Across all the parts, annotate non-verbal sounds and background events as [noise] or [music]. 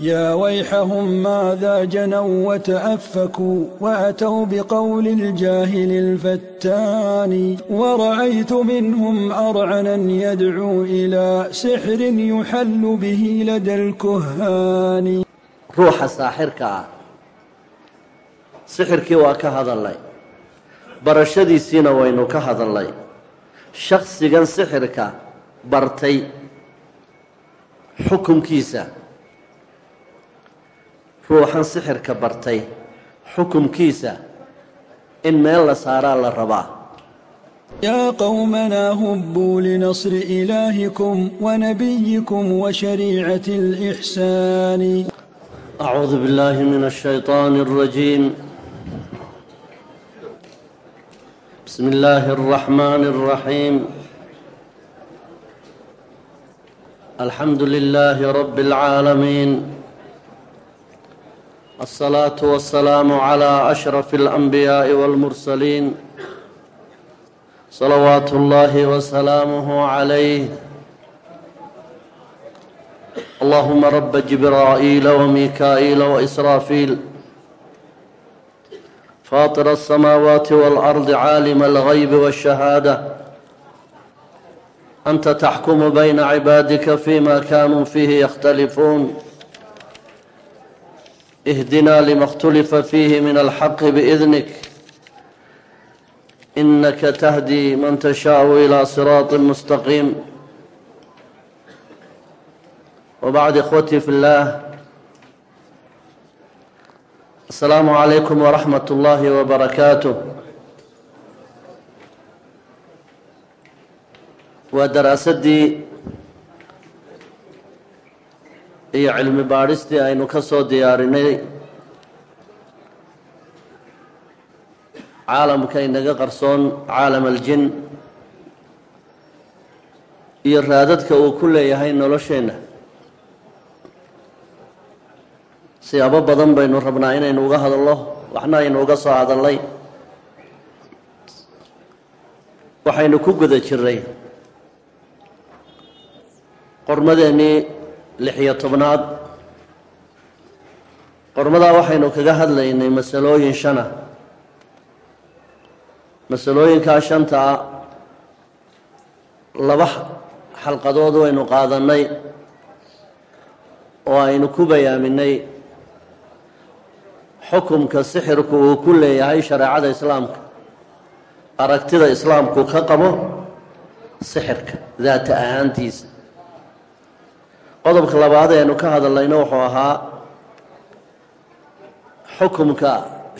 يا ويحهم ماذا جنوا وتأفكوا وأتوا بقول الجاهل الفتان ورأيت منهم أرعنا يدعو إلى سحر يحل به لدى الكهان روح الساحر كا سحر كي واكهذا الله barashadiisiina waynu ka hadalnay shaksigan sixirka bartay xukumkiisa. Ruuxan sixirka bartay xukumkiisa. In meel la saaraa la rabaa. Yaa qowmanaa hubbuu linasri ilaahikum wanabiyikum washariicati alixsaani acuudu billaahi min ashaytaani alrajiim بسم الله الرحمن الرحيم الحمد لله رب العالمين الصلاة والسلام على أشرف الأنبياء والمرسلين صلوات الله وسلامه عليه اللهم رب جبرائيل وميكائيل وإسرافيل فاطر السماوات والأرض عالم الغيب والشهادة أنت تحكم بين عبادك فيما كانوا فيه يختلفون اهدنا لما اختلف فيه من الحق بإذنك إنك تهدي من تشاء إلى صراط مستقيم وبعد إخوتي في الله السلام عليكم ورحمة الله وبركاته ودراستي iyo cilmi baadhistii aynu ka soo diyaarinay caalamka inaga qarsoon caalam aljin iyo raadadka uu ku leeyahay nolosheenna Siyaabo badan baynu rabnaa inaynu uga hadalno waxna aynu uga soo hadalnay. Waxaynu ku guda jiray qormadeennii lix-iyo tobnaad. Qormadaa waxaynu kaga hadlaynay masalooyin shana. Masalooyinkaa shantaa laba xalqadood waynu qaadannay oo aynu ku bayaaminay xukumka sixirku uu ku leeyahay shareecada islaamka. Aragtida islaamku ka qabo sixirka daata ahaantiisa qodobka labaad eenu ka hadalnayna wuxuu ahaa xukumka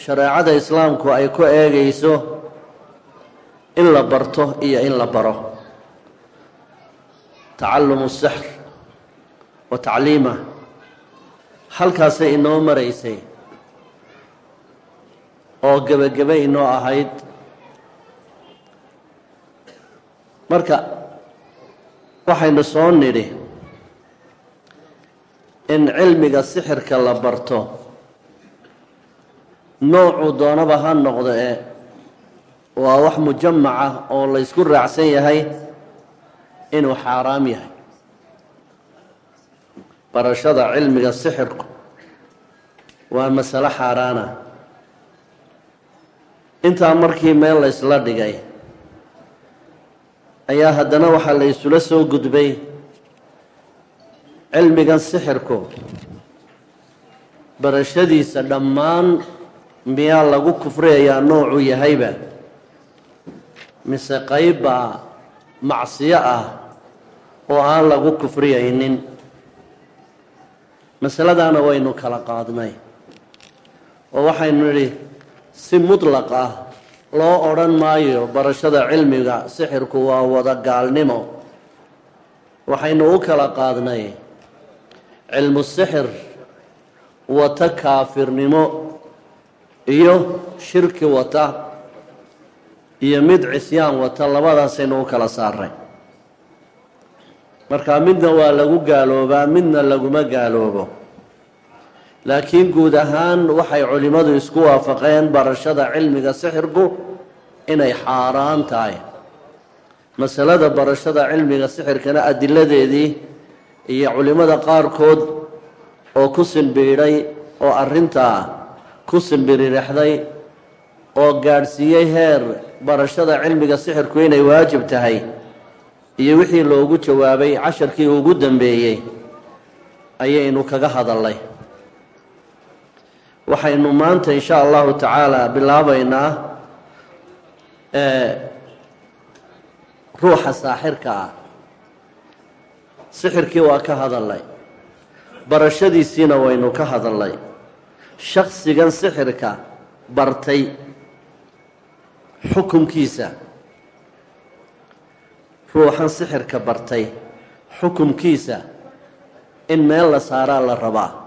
shareecada islaamku ay ku eegayso in la barto iyo in la baro. Tacalumu sixr wa tacliimah halkaasay inoo maraysay oo gebagebe inoo ahayd. Marka waxaynu soo nidhi in cilmiga sixirka la barto noocuu doonaba ha noqdo ee waa wax mujamaca oo laysku raacsan yahay inuu xaaraam yahay. Barashada cilmiga sixirku waa masalo xaaraana intaa markii meel laysla dhigay ayaa haddana waxaa la isula soo gudbay cilmigan sixirku. Barashadiisa dhammaan miyaa lagu kufriyayaa noocuu yahayba? Mise qeybbaa macsiyo ah oo aan lagu kufriyaynin? Masaladaana waynu kala qaadnay oo waxaynu nidhi si mutlaq ah loo odhan maayo barashada cilmiga sixirku waa wada gaalnimo. Waxaynu u kala qaadnay cilmu sixir wata kaafirnimo iyo shirki wata iyo mid cisyaan wata labadaasaynu u kala saaray marka midna waa lagu gaaloobaa midna laguma gaaloobo laakiin guud ahaan waxay culimmadu isku waafaqeen barashada cilmiga sixirku inay xaaraan tahay. Masalada barashada cilmiga sixirkana adiladeedii iyo culimmada qaarkood oo ku simbiidhay oo arrintaa ku simbirirexday oo gaadhsiiyey heer barashada cilmiga sixirku inay waajib tahay iyo wixii loogu jawaabay casharkii ugu dambeeyey ayaynu kaga hadalnay waxaynu maanta in sha allahu tacaala bilaabaynaa ruuxa saaxirka ah. Sixirkii waa ka hadalnay barashadiisiina waynu ka hadalnay shaksigan sixirka bartay xukumkiisa. Ruuxan sixirka bartay xukumkiisa. In meel la saaraa la rabaa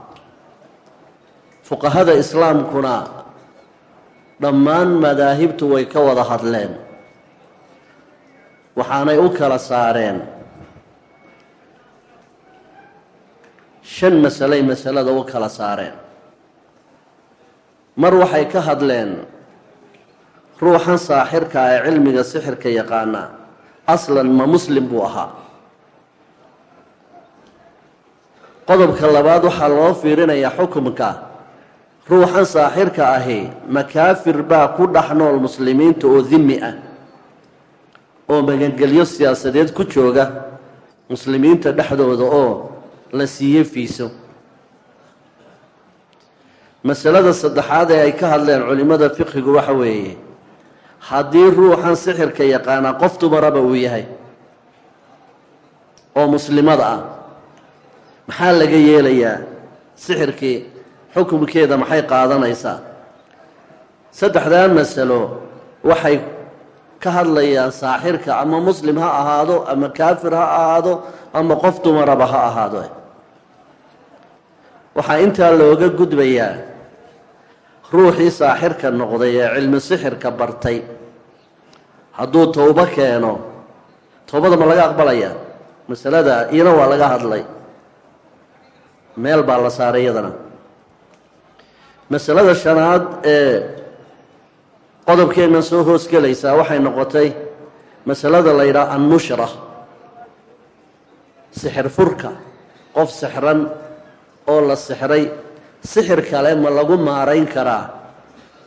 fuqahada islaamkuna dhammaan madaahibtu way ka wada hadleen. Waxaanay u kala saareen. Shan masalay masalada u kala saareen. Mar waxay ka hadleen ruuxan saaxirka ee cilmiga sixirka yaqaana aslan ma muslim buu ahaa. Qodobka labaad waxaa loo fiirinayaa xukumka ruuxan saaxirka ahi makaafir baa ku dhex nool muslimiinta oo dimi ah oo magangelyo siyaasadeed ku jooga muslimiinta dhexdooda oo la siiyey fiiso. Masalada saddexaad ee ay ka hadleen culimmada fiqigu waxa weeye haddii ruuxan sixirka yaqaanaa qof dumaraba uu yahay oo muslimada ah maxaa laga yeelayaa sixirkii xukumkeeda maxay qaadanaysaa? Saddexdaa masalo waxay ka hadlayaan saaxirka ama muslim ha ahaado ama kaafir ha ahaado ama qof dumaraba ha ahaado. Waxaa intaa looga gudbayaa ruuxii saaxirka noqday ee cilmi sixirka bartay. Hadduu towbo keeno towbada ma laga aqbalaya masalada iyana waa laga hadlay. Meel baa la saaray iyadana masalada shanaad ee qodobkeenna soo hoosgelaysaa waxay noqotay masalada la yidhaha annushra sixir furka qof sixran oo la sixray sixir kale ma lagu maarayn karaa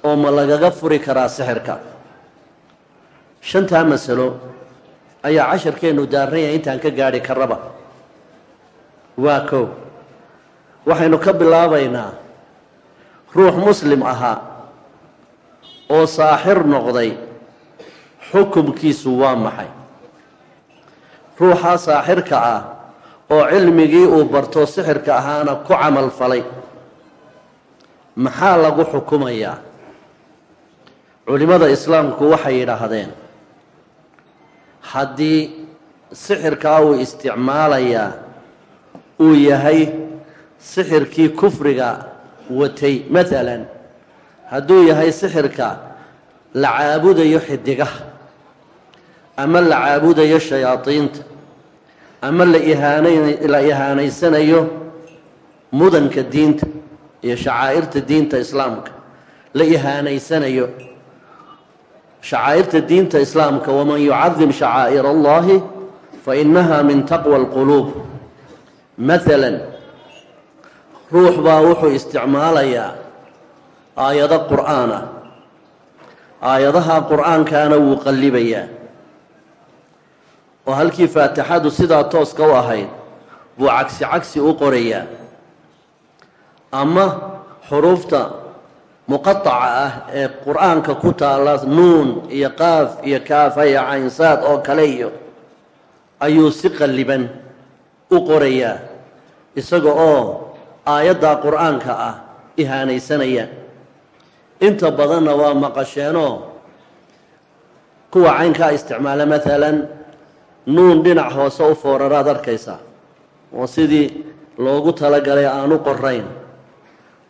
oo ma lagaga furi karaa sixirka. Shantaa masalo ayaa casharkeennu daaran yahay intaan ka gaadhi karaba waa kow waxaynu ka bilaabaynaa ruux muslim ahaa oo saaxir noqday xukumkiisu waa maxay? Ruuxaa saaxirka ah oo cilmigii uu barto sixirka ahaana ku camal falay maxaa lagu xukumayaa? Culimmada islaamku waxay yidhaahdeen haddii sixirkaa uu isticmaalayaa uu yahay sixirkii kufriga watay maalan hadduu yahay sixirka la caabudayo xidigaha ama la caabudayo shayaadiinta ama la ihaanaysanayo mudanka diinta iyo shacaa'irta diinta islaamka la ihaanaysanayo shacaa'irta diinta islaamka waman yucadim shacaa'ir allahi fa inaha min taqwa alquluub. Maalan ruux baa wuxuu isticmaalayaa aayado qur'aan ah aayadaha qur'aankaana wuu qallibayaa oo halkii faatixadu sidaa tooska u ahayd buu cagsi cagsi u qorayaa. Ama xuruufta muqataca ah ee qur'aanka ku taalla nuun iyo qaaf iyo kaafa iyo caynsaad oo kale iyo ayuu si qalliban u qorayaa isaga oo aayaddaa qur'aanka ah ihaanaysanaya. Inta badanna waa maqasheenoo kuwa caynkaa isticmaala maalan nuun dhinac hoose u fooraraad arkaysaa oo sidii loogu talagalay aan u qorayn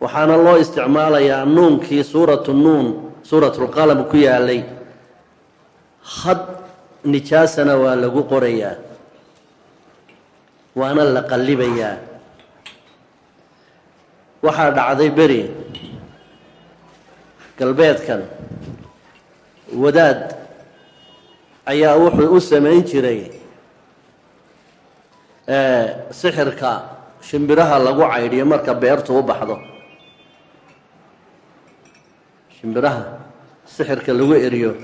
waxaana loo isticmaalayaa nuunkii suuratu nuun suuratulqalam ku yaalay had nijaasana waa lagu qorayaa. Waana la qallibayaa waxaa dhacday beri galbeedkan wadaad ayaa wuxuu u samayn jiray sixirka shimbiraha lagu caydhiyo marka beertu u baxdo. Shimbiraha sixirka lagu eriyo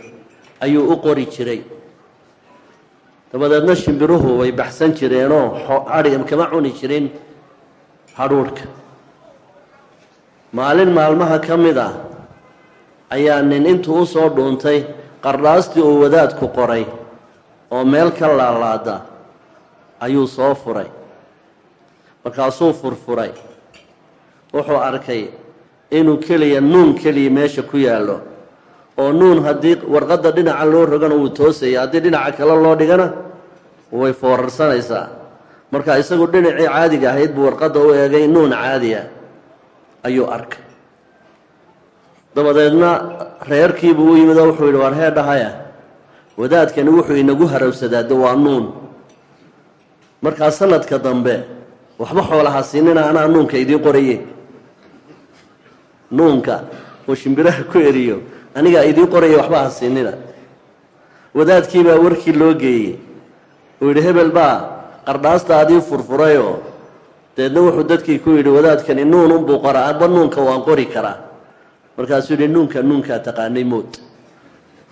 ayuu u qori jiray. Dabadeedna shimbiruhu way baxsan jireenoo hadhi kama cuni jirin hadhuudhka maalin maalmaha ka mid ah ayaa nin intuu u soo dhuuntay qardhaastii uu wadaadku qoray oo meel ka laalaada ayuu soo furay. Markaasuu furfuray. Wuxuu arkay inuu keliya nuun keliya meesha ku yaallo oo nuun haddii warqadda dhinaca loo rogana wuu toosaya haddii dhinaca kale loo dhigana way foorarsanaysaa. Marka isagu dhinacii caadiga ahayd buu warqadda u eegay nuun caadiya ayuu arkay dabadeedna reerkiibuu u yimid oo wuxuu yidhi war hee dhahaya wadaadkani wuxuu inagu harawsadaa de waa nuun. Markaa sanadka dambe waxba xoolaha siinina anaa nuunka idiin qoraye nuunka uu shimbiraha ku eriyo anigaa idiin qoraya waxba ha siinina. Wadaadkiibaa warkii loo geeyey. Uu yidhi hebel baa qardhaastaadii furfurayoo deedna wuxuu dadkii ku yidhi wadaadkani nuun unbuu qoraa aba nuunka waan qori karaa. Markaasuu yidhi nuunka nuunkaa taqaanay mood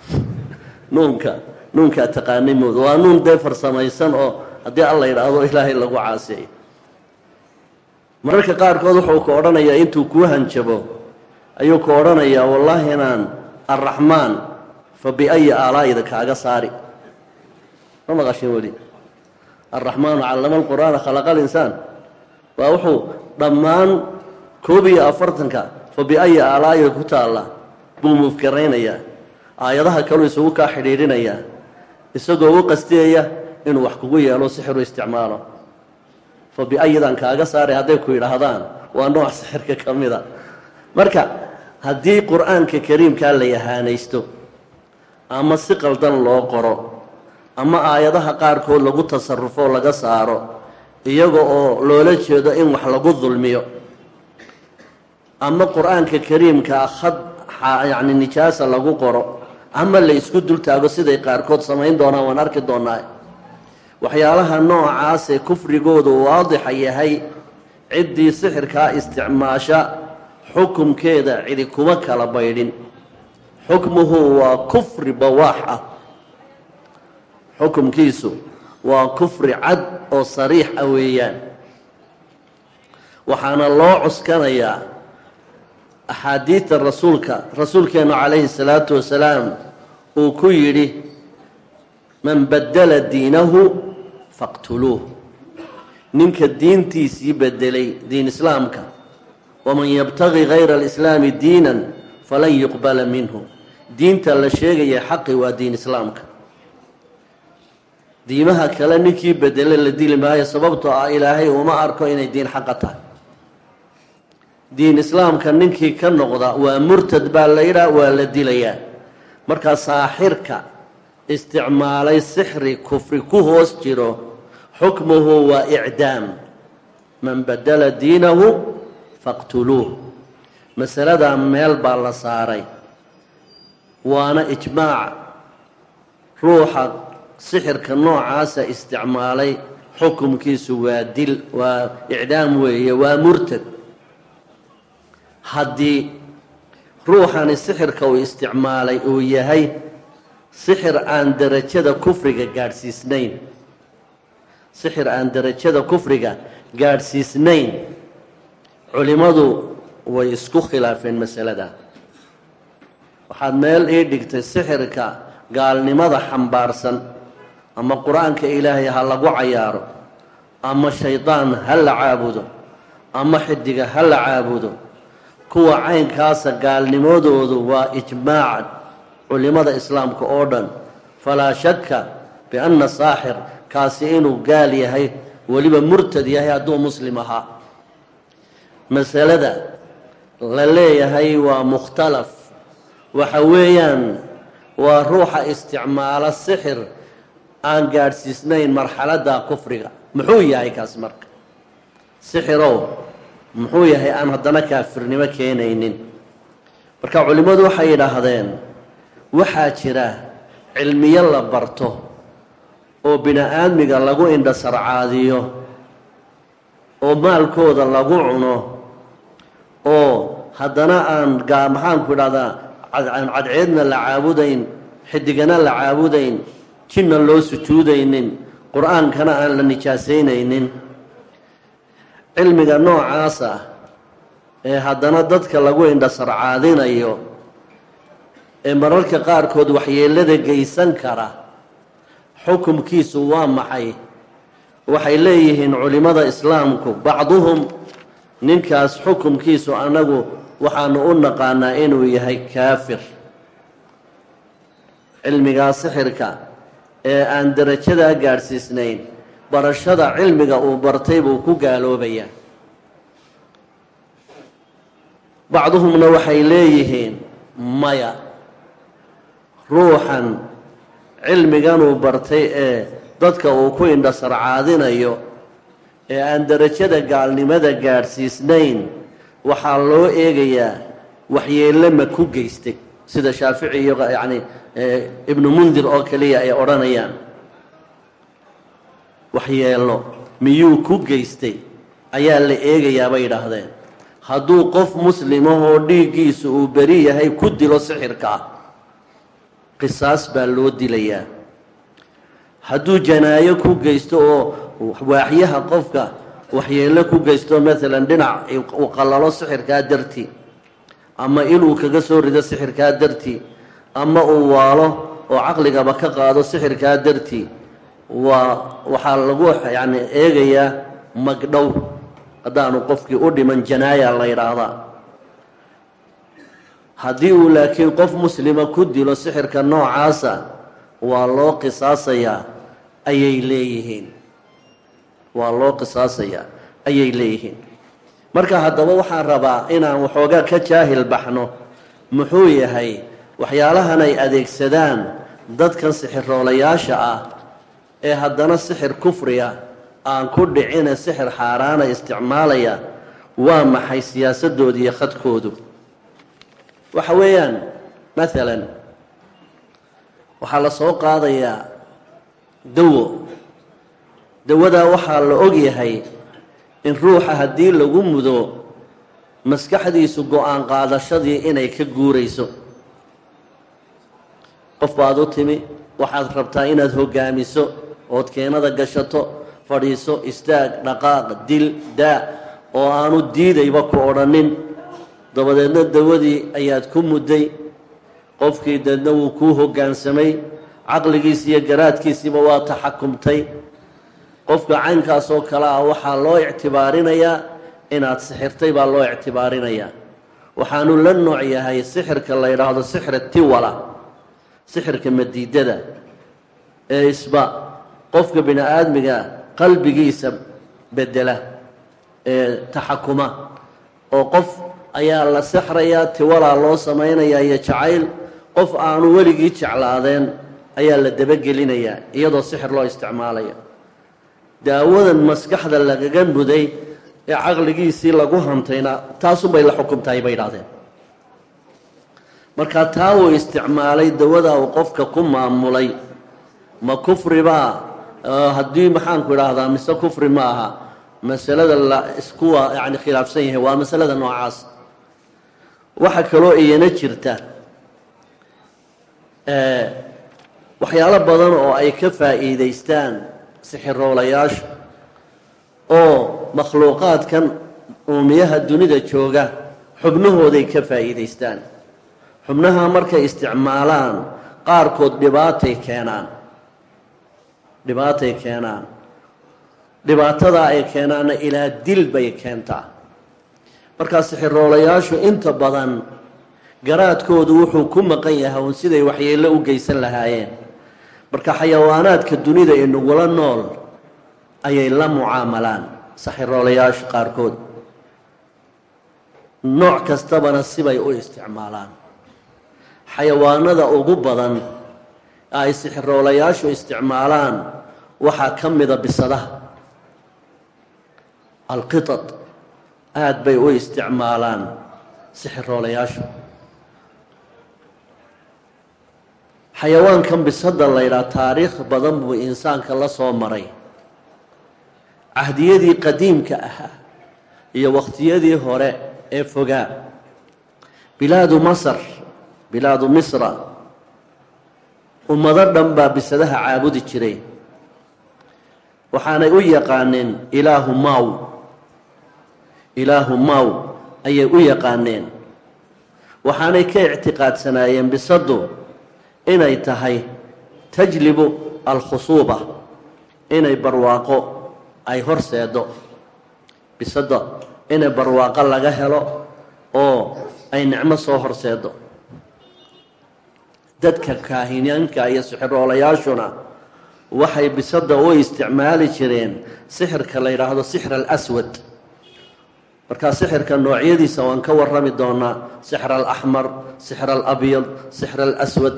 [laughs] nuunka nuunkaa taqaanay mood waa nuun dee farsamaysan oo haddii alla yidhaahdo ilaahay lagu caaseeyo mararka qaarkood wuxuu ku odhanayaa intuu kuu hanjabo ayuu ku odhanayaa wallaahi inaan arraxmaan fa biayi aalaa'ida kaaga saari. Ma maqashin weli? Alraxmaanu callama alqur'aana khalaqa alinsaan waa wuxuu dhammaan koob iyo afartanka fa biayi ku taalla buu muufgaraynayaa aayadaha kaluu isugu kaa xidhiidhinayaa isagoo u qastiyaya inuu wax kugu yeelo sixiru isticmaalo. Fa biayidan kaaga saaray hadday ku yidhaahdaan waa nooc sixirka ka mida. Marka haddii qur'aanka kariimkaa la yahaanaysto ama si qaldan loo qoro ama aayadaha qaarkood lagu tasarufo laga saaro iyaga oo loola jeedo in wax lagu dulmiyo. Ama qur'aanka kariimkaa khad yacni nijaasa lagu qoro ama la isku dul taago siday qaarkood samayn doonaan waan arki doonaa. Waxyaalaha noocaasee kufrigoodu waadixa yahay ciddii sixirkaa isticmaasha xukumkeeda cidi kuma kala baydhin. Xukmuhu waa kufri bawaax ah. Xukumkiisu waa kufri cad oo sariix ah weeyaan. Waxaana loo cuskanayaa axaadiidta rasuulka rasuulkeennu calayhi salaatu wasalaam uu ku yidhi man baddala diinahu faqtuluuh. Ninka diintiisii bedelay diin islaamka waman yabtagi gayra alislaami diinan falan yuqbala minhu. Diinta la sheegaya xaqi waa diin islaamka diimaha kale ninkii bedele la dili maayo sababtoo ah ilaahay uma arko inay diin xaqa tahay. Diin islaamka ninkii ka noqda waa murtad baa la yidhaha waa la dilayaa. Markaa saaxirka isticmaalay sixri kufri ku hoos jiro xukmuhu waa icdaam. Man badala diinahu faqtuluuh. Masaladaa meel baa la saaray. Waana ijmaac ruuxa sixirka noocaasa isticmaalay xukumkiisu waa dil waa icdaam weeye waa murtad. Haddii ruuxani sixirka uu isticmaalay uu yahay sixir aan derajada kufriga gaadhsiisnayn sixir aan derajada kufriga gaadhsiisnayn culimmadu way isku khilaafeen masalada. Waxaad meel ii dhigtay sixirka gaalnimada xambaarsan ama qur'aanka ilaahay ha lagu cayaaro ama shaydaan ha la caabudo ama xidiga ha la caabudo kuwa caynkaasa gaalnimadoodu waa ijmaacan culimada islaamka oo dhan. Falaa shakka bianna saaxir kaasi inuu gaal yahay weliba murtad yahay hadduu muslim ahaa. Masalada la leeyahay waa mukhtalaf. Waxa weeyaan waa ruuxa isticmaalo sixir aan gaadhsiisnayn marxaladda kufriga. Muxuu yahay kaas marka? Sixirow muxuu yahay aan haddana kaafirnimo keenaynin. Marka culimmadu waxay yidhaahdeen waxaa jira cilmiyo la barto oo bini-aadmiga lagu indhasarcaadiyo oo maalkooda lagu cuno oo haddana aan maxaanku idhahdaa cadceedna la caabudayn xidigana la caabudayn jinna loo sujuudaynin? Qur'aankana aan la nijaasaynaynin cilmiga noocaas ah ee haddana dadka lagu indhasarcaadinayo ee mararka qaarkood waxyeelada geysan kara xukumkiisu waa maxay? Waxay leeyihiin culimmada islaamku bacduhum ninkaas xukumkiisu annagu waxaanu u naqaanaa inuu yahay kaafir. Cilmigaa sixirka ee aan darajadaa gaadhsiisnayn barashada cilmiga uu bartay buu ku gaaloobayaa. Bacduhumna waxay leeyihiin maya ruuxan cilmiganuu bartay ee dadka uu ku indhasarcaadinayo ee aan derajada gaalnimada gaadhsiisnayn waxaa loo eegayaa waxyeelle ma ku geystay sida shaafici iyo yacni ibnu mundir oo keliya ay odhanayaan. Waxyeello miyuu ku geystay? Ayaa la eegayaa bay yidhaahdeen hadduu qof muslimahoo dhiiggiisu uu beri yahay ku dilo sixirka. Ah qisaas baa loo dilayaa. Hadduu janaayo ku geysto oo waaxyaha qofka waxyeello ku geysto maalan dhinac uu qallalo sixirkaa dartii ama inuu kaga soo rido sixirkaa dartii ama uu waalo oo caqligaba ka qaado sixirkaa dartii waa waxaa lagu yacni eegayaa magdhow. Haddaanu qofkii u dhiman janaaya la yidhaahdaa. Haddii uu laakiin qof muslima ku dilo sixirka noocaasa waa loo qisaasayaa ayay leeyihiin. Waa loo qisaasayaa ayay leeyihiin marka haddaba waxaan rabaa inaan waxoogaa ka jaahil baxno. Muxuu yahay? Waxyaalahan ay adeegsadaan dadkan sixiroolayaasha ah ee haddana sixir kufriya aan ku dhicine sixir xaaraana isticmaalaya waa maxay siyaasadooda iyo khadkoodu? Waxa weeyaan maalan waxaa la soo qaadayaa dawo. Dawadaa waxaa la ogyahay in ruuxa haddii lagu mudo maskaxdiisu go'aan qaadashadii inay ka guurayso. Qof baad u timi waxaad rabtaa inaad hogaamiso ood keenada gashato fadhiiso istaag dhaqaaq dil daa oo aanu diidayba ku odhanin. Dabadeedna dawadii ayaad ku mudday qofkii deedna wuu kuu hoggaansamay caqligiisi iyo garaadkiisiiba waa taxakumtay qofka caynkaas oo kale ah waxaa loo ictibaarinayaa inaad sixirtay baa loo ictibaarinayaa. Waxaanu la nooc yahay sixirka la yidhaahdo sixir tiwala sixirka madiidada ee isba. Qofka bini aadmiga qalbigiisa bedela ee taxakuma. Oo qof ayaa la sixrayaa tiwalaa loo samaynayaa iyo jacayl qof aanu weligii jeclaadeen ayaa la dabagelinayaa iyadoo sixir loo isticmaalaya daawadan maskaxda lagaga muday ee caqligiisii lagu hantayna taasunbay la xukumtahay bay idhahdeen marka taa uu isticmaalay dawada uu qofka ku maamulay ma kufribaa haddii maxaanku idhaahdaa mise kufri ma aha masalada la iskuwa yani khilaafsan yahay waa masalada noocaas. Waxaa kaloo iyana jirta waxyaalo badan oo ay ka faa'iidaystaan sixiroolayaashu oo makhluuqaadkan uumiyaha dunida jooga xubnahooday ka faa'iidaystaan. Xubnaha markay isticmaalaan qaarkood dhibaatay keenaan. Dhibaatay keenaan. Dhibaatadaa ay keenaanna ilaa dil bay keentaa. Markaa sixiroolayaashu inta badan garaadkoodu wuxuu ku maqan yahay un siday waxyeello u geysan lahaayeen marka xayawaanaadka dunida ee nugula nool ayay la mucaamalaan saxiroolayaashu qaarkood. Nooc kastabana sibay u isticmaalaan. Xayawaanada ugu badan ay sixiroolayaashu isticmaalaan waxaa ka mida bisadaha. Alqitad aada bay u isticmaalaan sixiroolayaashu xayawaankan bisada laydhaha taariikh badan buu insaanka la soo maray. Cahdiyadii qadiimka ahaa iyo wakhtiyadii hore ee fogaa. Bilaadu masar bilaadu misra ummado dhan baa bisadaha caabudi jiray. Waxaanay u yaqaaneen ilaahu maw. Ilaahu maw ayay u yaqaaneen. Waxaanay ka ictiqaadsanaayeen bisadu inay tahay tajlibu alkhusuuba inay barwaaqo ay horseedo bisada inay barwaaqo laga helo oo ay nicmo soo horseedo dadka kaahinaanka iyo sixiroolayaashuna waxay bisada u isticmaali jireen sixirka la yidhaahdo sixr alaswad. Markaa sixirka noocyadiisa waan ka warrami doonaa sixr alaxmar sixr alabyad sixr alaswad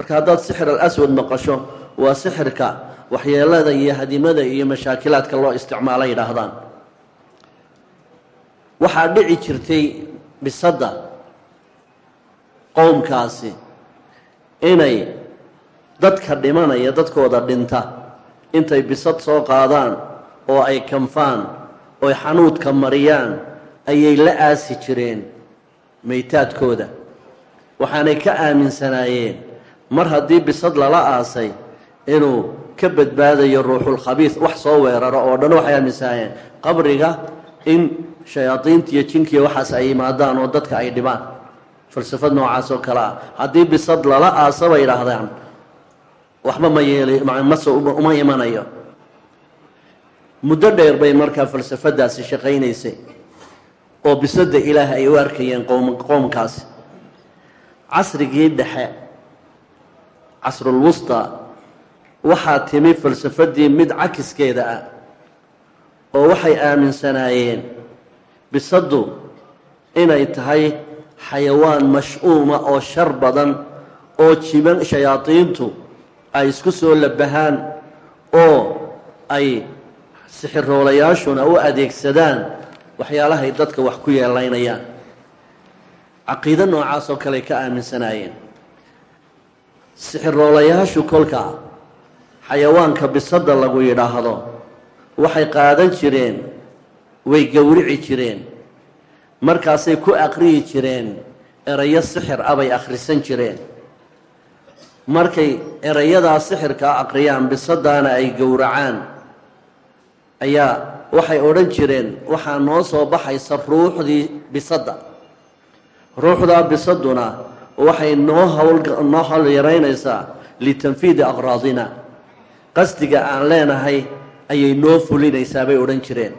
marka haddaad sixr alaswad maqasho waa sixirka waxyeelada iyo hadimada iyo mashaakilaadka loo isticmaalo yidhaahdaan. Waxaa dhici jirtay bisadda qowmkaasi inay dadka dhimanaya dadkooda dhinta intay bisad soo qaadaan oo ay kanfaan ooy xanuudka mariyaan ayay la aasi jireen maytaadkooda waxaanay ka aaminsanaayeen mar haddii bisad lala aasay inuu ka badbaadayo ruuxulkhabiis wax soo weeraro oo dhan waxay aaminsanaayeen qabriga in shayaadiinta iyo jinkiiyo waxaas ay yimaadaan oo dadka ay dhibaan falsafad noocaas oo kale ah. Haddii bisad lala aasa bay idhaahdaan waxba ma yeeli mase uma imanayo. Muddo dheer bay markaa falsafadaasi shaqaynaysay oo bisada ilaah ay u arkayeen qowm qoomkaasi casrigii dhexe casrulwusta waxaa timi falsafadii mid cakiskeeda ah oo waxay aaminsanaayeen bisaddu inay tahay xayawaan mash'uuma oo shar badan oo jiban shayaadiintu ay isku soo labahaan oo ay sixiroolayaashuna u adeegsadaan waxyaalahay dadka wax ku yeelaynayaan caqiido noocaas oo kale ka aaminsanaayeen sixiroolayaashu kolka xayawaanka bisadda lagu yidhaahdo waxay qaadan jireen way gowrici jireen markaasay ku aqriyi jireen erayo sixir ah bay akhrisan jireen. Markay erayadaa sixirkaa aqriyaan bisadaana ay gowracaan ayaa waxay odhan jireen waxaa noo soo baxaysa ruuxdii bisadda ruuxdaa bisaduna waxay noo hawl yaraynaysaa litanfiidi aqraadina. Qasdiga aan leenahay ayay noo fulinaysaa bay odhan jireen.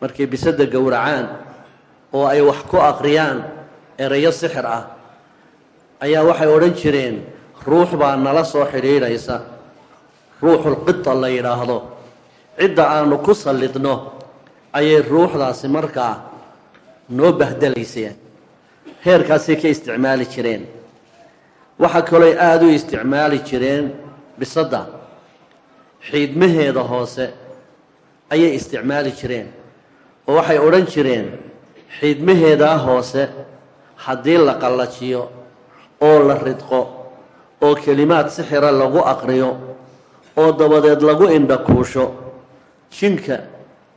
Markay bisadda gowracaan oo ay wax ku aqriyaan erayo sixir ah ayaa waxay odhan jireen ruux baa nala soo xidhiidhaysa. Ruuxulqita la yidhaahdo. Cidda aanu ku sallidno ayay ruuxdaasi markaa noo bahdalayseen heerkaasay ka isticmaali jireen. Waxaa kalooy aada u isticmaali jireen bisadda xiidmaheeda hoose ayay isticmaali jireen. Oo waxay odhan jireen xiidmaheedaa hoose haddii la qallajiyo oo la ridqo oo kelimaad sixira lagu aqriyo oo dabadeed lagu indhakuusho jinka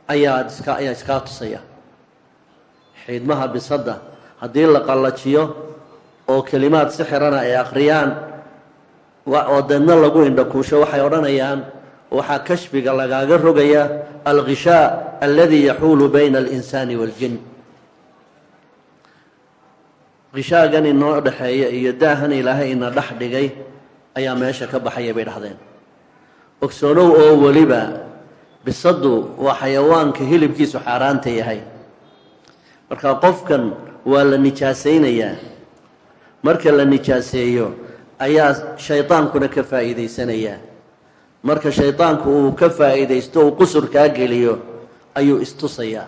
ayaa iska iskaa tusaya. Xiidmaha bisadda haddii la qallajiyo oo kelimaad sixirana ay aqriyaan oo deedna lagu indhakuusho waxay odhanayaan waxaa kashfiga lagaaga rogaya alkhishaa aladi yaxuulu bayna alinsaani waaljin khishaagan inoo dhexeeya iyo daahan ilaahay ina dhex dhigay ayaa meesha ka baxaya bay dhahdeen. Ogsoonow oo weliba bisaddu waa xayawaanka hilibkiisu xaaraanta yahay. Marka qofkan waa la nijaasaynayaa. Marka la nijaaseeyo ayaa shaydaankuna ka faa'iidaysanayaa. Marka shaydaanku uu ka faa'iidaysto uu qusurkaa geliyo ayuu istusayaa.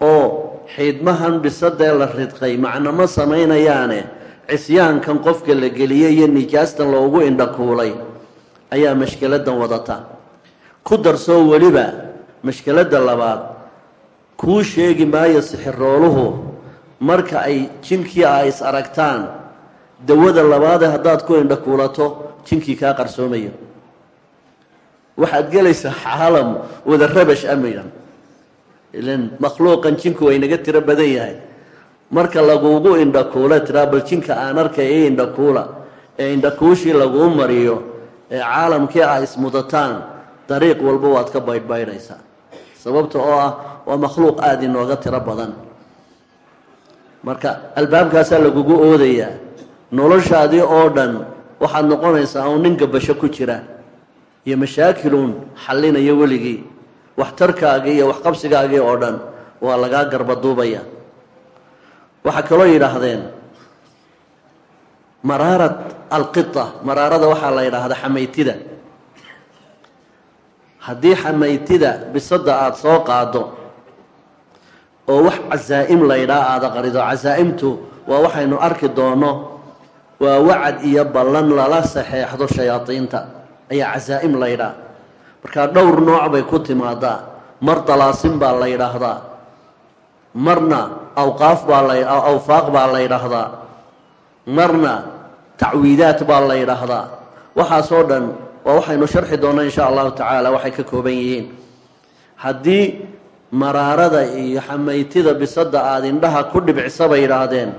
Oo xiidmahan bisadee la ridqay macno ma samaynayaane cisyaankan qofka la geliyey iyo nijaastan loogu indhakuulay ayaa mashkiladan wadata. Ku darsoo weliba mashkiladda labaad kuu sheegi maayo sixirooluhu marka ay jinkii a is aragtaan. Dawada labaade haddaad ku indhakuulato jinkii kaa qarsoomayo. Waxaad gelaysaa caalam wada rabash amidan ilan makhluuqan jinku way naga tiro badan yahay. Marka lagugu indhakuula tiraa bal jinka aan arkay i indhakuula ee indhakuushii laguu mariyo ee caalamkii ah ismudataan dariiq walba waad ka baydhbaydhaysaa sababta oo ah waa makhluuq aada inooga tiro badan. Marka albaabkaasaa lagugu oodayaa. Noloshaadii oo dhan waxaad noqonaysaa un nin gabasho ku jira iyo mashaakiluun xallinayo weligii waxtarkaagii iyo waxqabsigaagii oo dhan waa lagaa garbaduubaya waxaa kaloo yidhaahdeen maraarat alqita maraarada waxaa la yidhaahdaa xamaytida haddii xamaytida bisadda aada soo qaado oo wax casaa-im laydhaa aada qarido casaa-imtu waa waxaynu arki doono waa wacad iyo ballan lala saxeexdo shayaadiinta. Ayaa casaa-im laydhaa markaa dhowr nooc bay ku timaadaa. Mar dalaasin baa la yidhaahdaa. Marna awqaaf baa la awfaaq baa la yidhaahdaa. Marna tacwiidaat baa la yidhaahdaa. Waxaasoo dhan waa waxaynu sharxi doonaa insha allahu tacaala waxay ka kooban yihiin. Haddii maraarada iyo xamaytida bisadda aada indhaha ku dhibcisa bay yidhaahdeen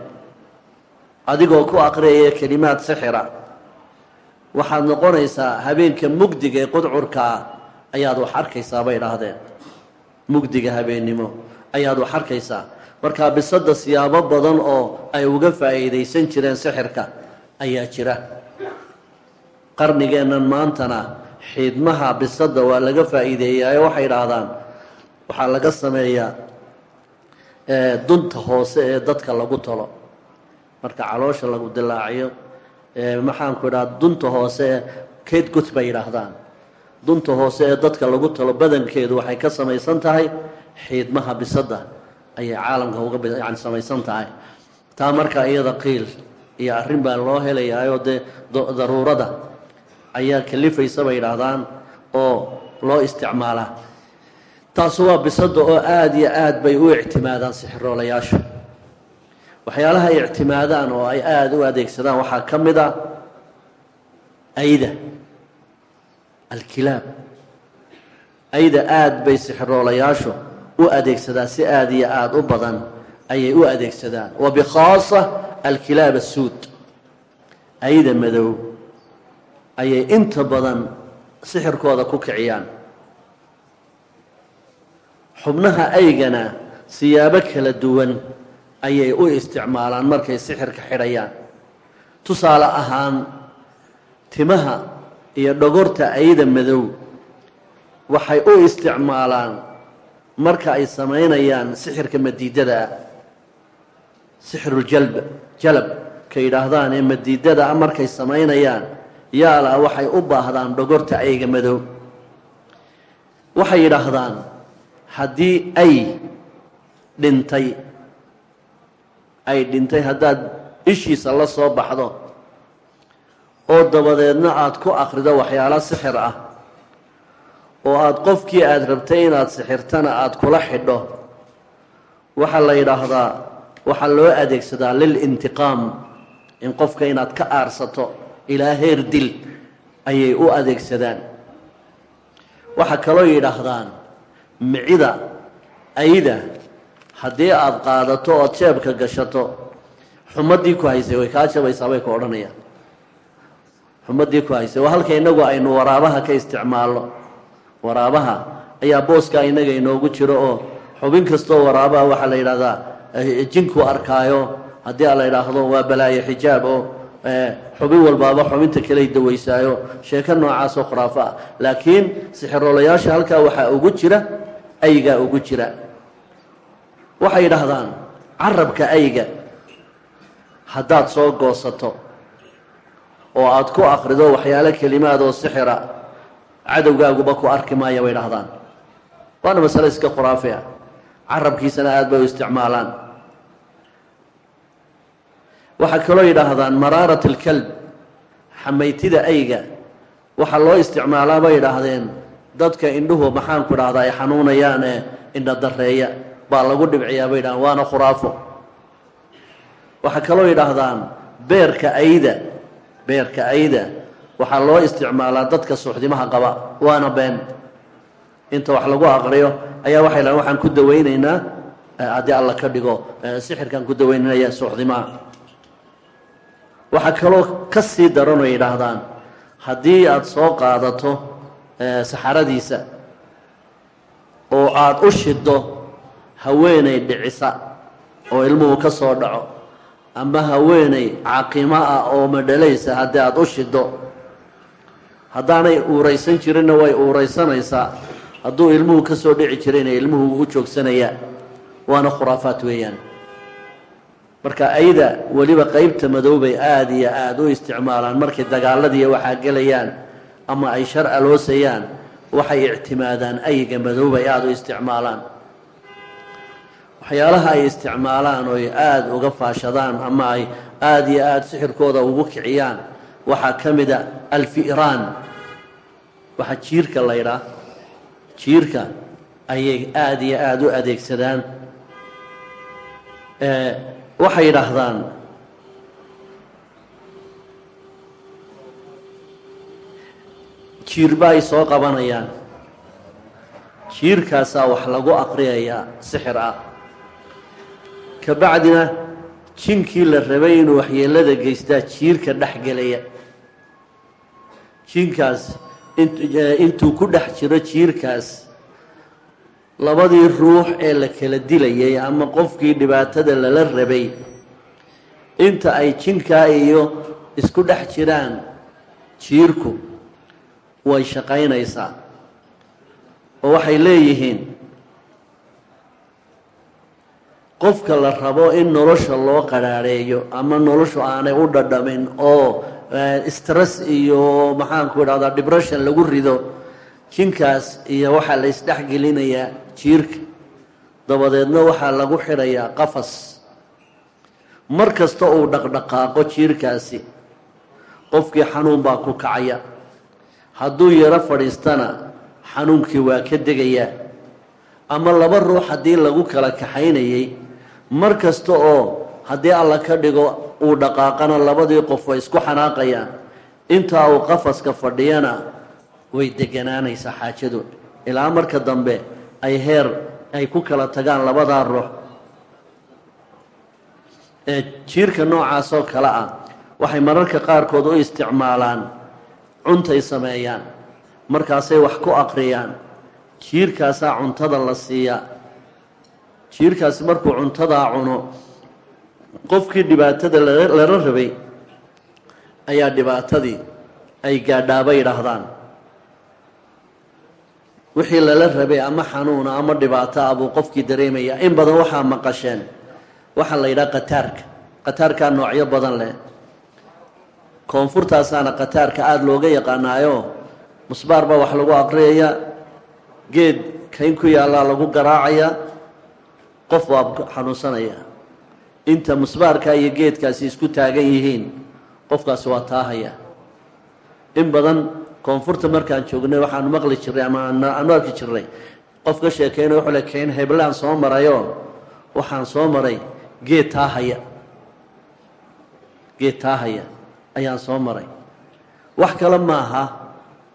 adigoo ku aqriyaya kelimaad sixira waxaad noqonaysaa habeenka mugdiga ee qudcurkaa ayaad wax arkaysaa bay idhaahdeen mugdiga habeennimo ayaad wax arkaysaa. Markaa bisadda siyaabo badan oo ay uga faa'iidaysan jireen sixirka ayaa jira qarnigeennan maantana xiidmaha bisadda waa laga faa'iideeyaayo waxay idhaahdaan waxaa laga sameeyaa dunta hoose ee dadka lagu talo marka caloosha lagu dilaaciyo maxaanku idhaha dunta hoose ee keed gut bay yidhaahdaan dunta hoose ee dadka lagu talo badankeedu waxay ka samaysan tahay xiidmaha bisadda ayay caalamka uga yani samaysan tahay. Taa marka iyada qiil iyo arrin baa loo helayaayoo dee daruurada ayaa kalifaysa bay yidhaahdaan oo loo isticmaalaa taasu waa bisadda oo aada iyo aad bay u ictimaadaan sixiroolayaashu waxyaalaha ay ictimaadaan oo ay aada u adeegsadaan waxaa ka mid a ayda alkilaab. Ayda aada bay sixiroolayaashu u adeegsadaan si aada iyo aada u badan ayay u adeegsadaan. Wa bikhaasa alkilaab asuud ayda madow ayay inta badan sixirkooda ku kiciyaan. Xubnaha aygana siyaabo kala duwan ayay u isticmaalaan markay sixirka xidhayaan. Tusaale ahaan timaha iyo dhogorta ayda madow waxay u isticmaalaan marka ay samaynayaan sixirka madiidada ah sixiruljalb jalab ka yidhaahdaan ee madiidada ah markay samaynayaan yaalla waxay u baahdaan dhogorta ayga madow. Waxay yidhaahdaan haddii ay dhintay ay dhintay haddaad ishiisa la soo baxdo oo dabadeedna aada ku akhrido waxyaalo sixir ah oo aada qofkii aada rabtay inaad sixirtana aada kula xidho waxaa la yidhaahdaa waxaa loo adeegsadaa lilintiqaam in qofka inaad ka aarsato ilaa heer dil ayay u adeegsadaan. Waxaa kaloo yidhaahdaan micida ayda haddii aada qaadato ood jeebka gashato xumadii ku haysay way kaa jabaysaa bay ku odhanayaan. Xumadii ku haysay waa halka innagu aynu waraabaha ka isticmaalno. Waraabaha ayaa booskaa innaga inoogu jiro oo xubin kastoo waraabaha waxaa la yidhahdaa jinku arkaayo. Haddii a la yidhaahdo waa balaayo xijaab oo xubin walbaaba xubinta kaley dawaysaayo sheeko noocaasoo khuraafo ah laakiin sixiroolayaasha halkaa waxaa ugu jira aygaa ugu jira. Waxay yidhaahdaan carabka ayga haddaad soo goosato oo aada ku akhrido waxyaalo kelimaad oo sixira cadowgaaguba ku arki maaya bay dhahdaan waana masale iska khuraafi ah carabkiisana aada bay u isticmaalaan waxaa kaloo yidhaahdaan maraarat alkalb xamaytida ayga waxaa loo isticmaalaa bay yidhaahdeen dadka indhuhu maxaanku idhahdaa ay xanuunayaan ee indha dareeya baa lagu dhibciyaa bay yidhahdaan waana khuraafo. Waxaa kaloo yidhaahdaan beerka ayda beerka ayda waxaa loo isticmaalaa dadka suuxdimaha qaba waana been. Inta wax lagu aqriyo ayaa waxay dhahan waxaan ku dawaynaynaa haddii alla ka dhigo sixirkaan ku dawaynanaya suuxdimaha waxaa kaloo ka sii daran oo yidhaahdaan haddii aada soo qaadato saxaradiisa oo aada u shiddo haweenay dhicisa oo ilmuhu ka soo dhaco ama haweenay caqimo ah oo madhalaysa haddii aada u shiddo haddaanay uuraysan jirinna way uuraysanaysaa. Hadduu ilmuhu ka soo dhici jirayna ilmuhu u joogsanayaa waana khuraafaat weeyaan marka ayda weliba qeybta madoobay aada iyo aada u isticmaalaan markay dagaaladiiyo waxaa gelayaan ama ay shar aloosayaan waxay ictimaadaan ayga madoobay aada u isticmaalaan. Waxyaalaha ay isticmaalaan oy aada uga faashadaan ama ay aada iyo aada sixirkooda ugu kiciyaan waxaa ka mid a alfi'raan. Waxaa jiirka la ydhaa jiirka ayay aada iyo aada u adeegsadaan waxay yidhaahdaan jiirba ay soo qabanayaan. Jiirkaasaa wax lagu aqriyayaa sixir ah. Ka bacdina jinkii la rabay inuu waxyeelada geystaa jiirka dhex gelaya. Jinkaas intuu ku dhex jiro jiirkaas labadii ruux ee la kala dilayay ama qofkii dhibaatada lala rabay inta ay jinkaa iyo isku dhex jiraan jiirku way shaqaynaysaa. Oo waxay leeyihiin qofka la rabo in nolosha loo qadhaadheeyo ama noloshu aanay u dhadhamin oo stress iyo maxaanku idhahdaa depression lagu rido jinkaas iyo waxaa la isdhexgelinayaa jiirka. Dabadeedna waxaa lagu xidhayaa qafas. Mar kasta uu dhaqdhaqaaqo jiirkaasi qofkii xanuun baa ku kacaya. Hadduu yaro fadhiistana xanuunkii waa ka degayaa ama laba ruux haddii lagu kala kaxaynayay mar kasta oo haddii alla ka dhigo uu dhaqaaqana labadii qof way isku xanaaqayaan. Intaa uu qafaska fadhiyana way deganaanaysaa xaajadu. Ilaa marka dambe ay heer ay ku kala tagaan labadaa ruux ee jiirka noocaasoo kale ah. Waxay mararka qaarkood u isticmaalaan cuntay sameeyaan markaasay wax ku aqriyaan. Jiirkaasaa cuntada la siiyaa. Jiirkaasi markuu cuntadaa cuno qofkii dhibaatada lala rabay ayaa dhibaatadii ay gaadhaaba yidhaahdaan wixii lala rabay ama xanuuna ama dhibaato ah buu qofkii dareemayaa in badan waxaa maqasheen. Waxaa la yidhaha qataarka. Qataarkaa noocyo badan leh. Koonfurtaasaana qataarka aada looga yaqaanaayo musbaar baa wax lagu aqriyayaa geed kayn ku yaallaa lagu garaacayaa qof waa xanuunsanaya. Inta musbaarkaa iyo geedkaasi isku taagan yihiin qofkaasi waa taahaya. In badan koonfurta markaan joognay waxaanu maqli jirnay ama aanu arki jirnay. Qof ka sheekeyna wuxuu le kayn heblaan soo marayoo waxaan soo maray geed taahaya. Geed taahaya ayaan soo maray. Wax kale maaha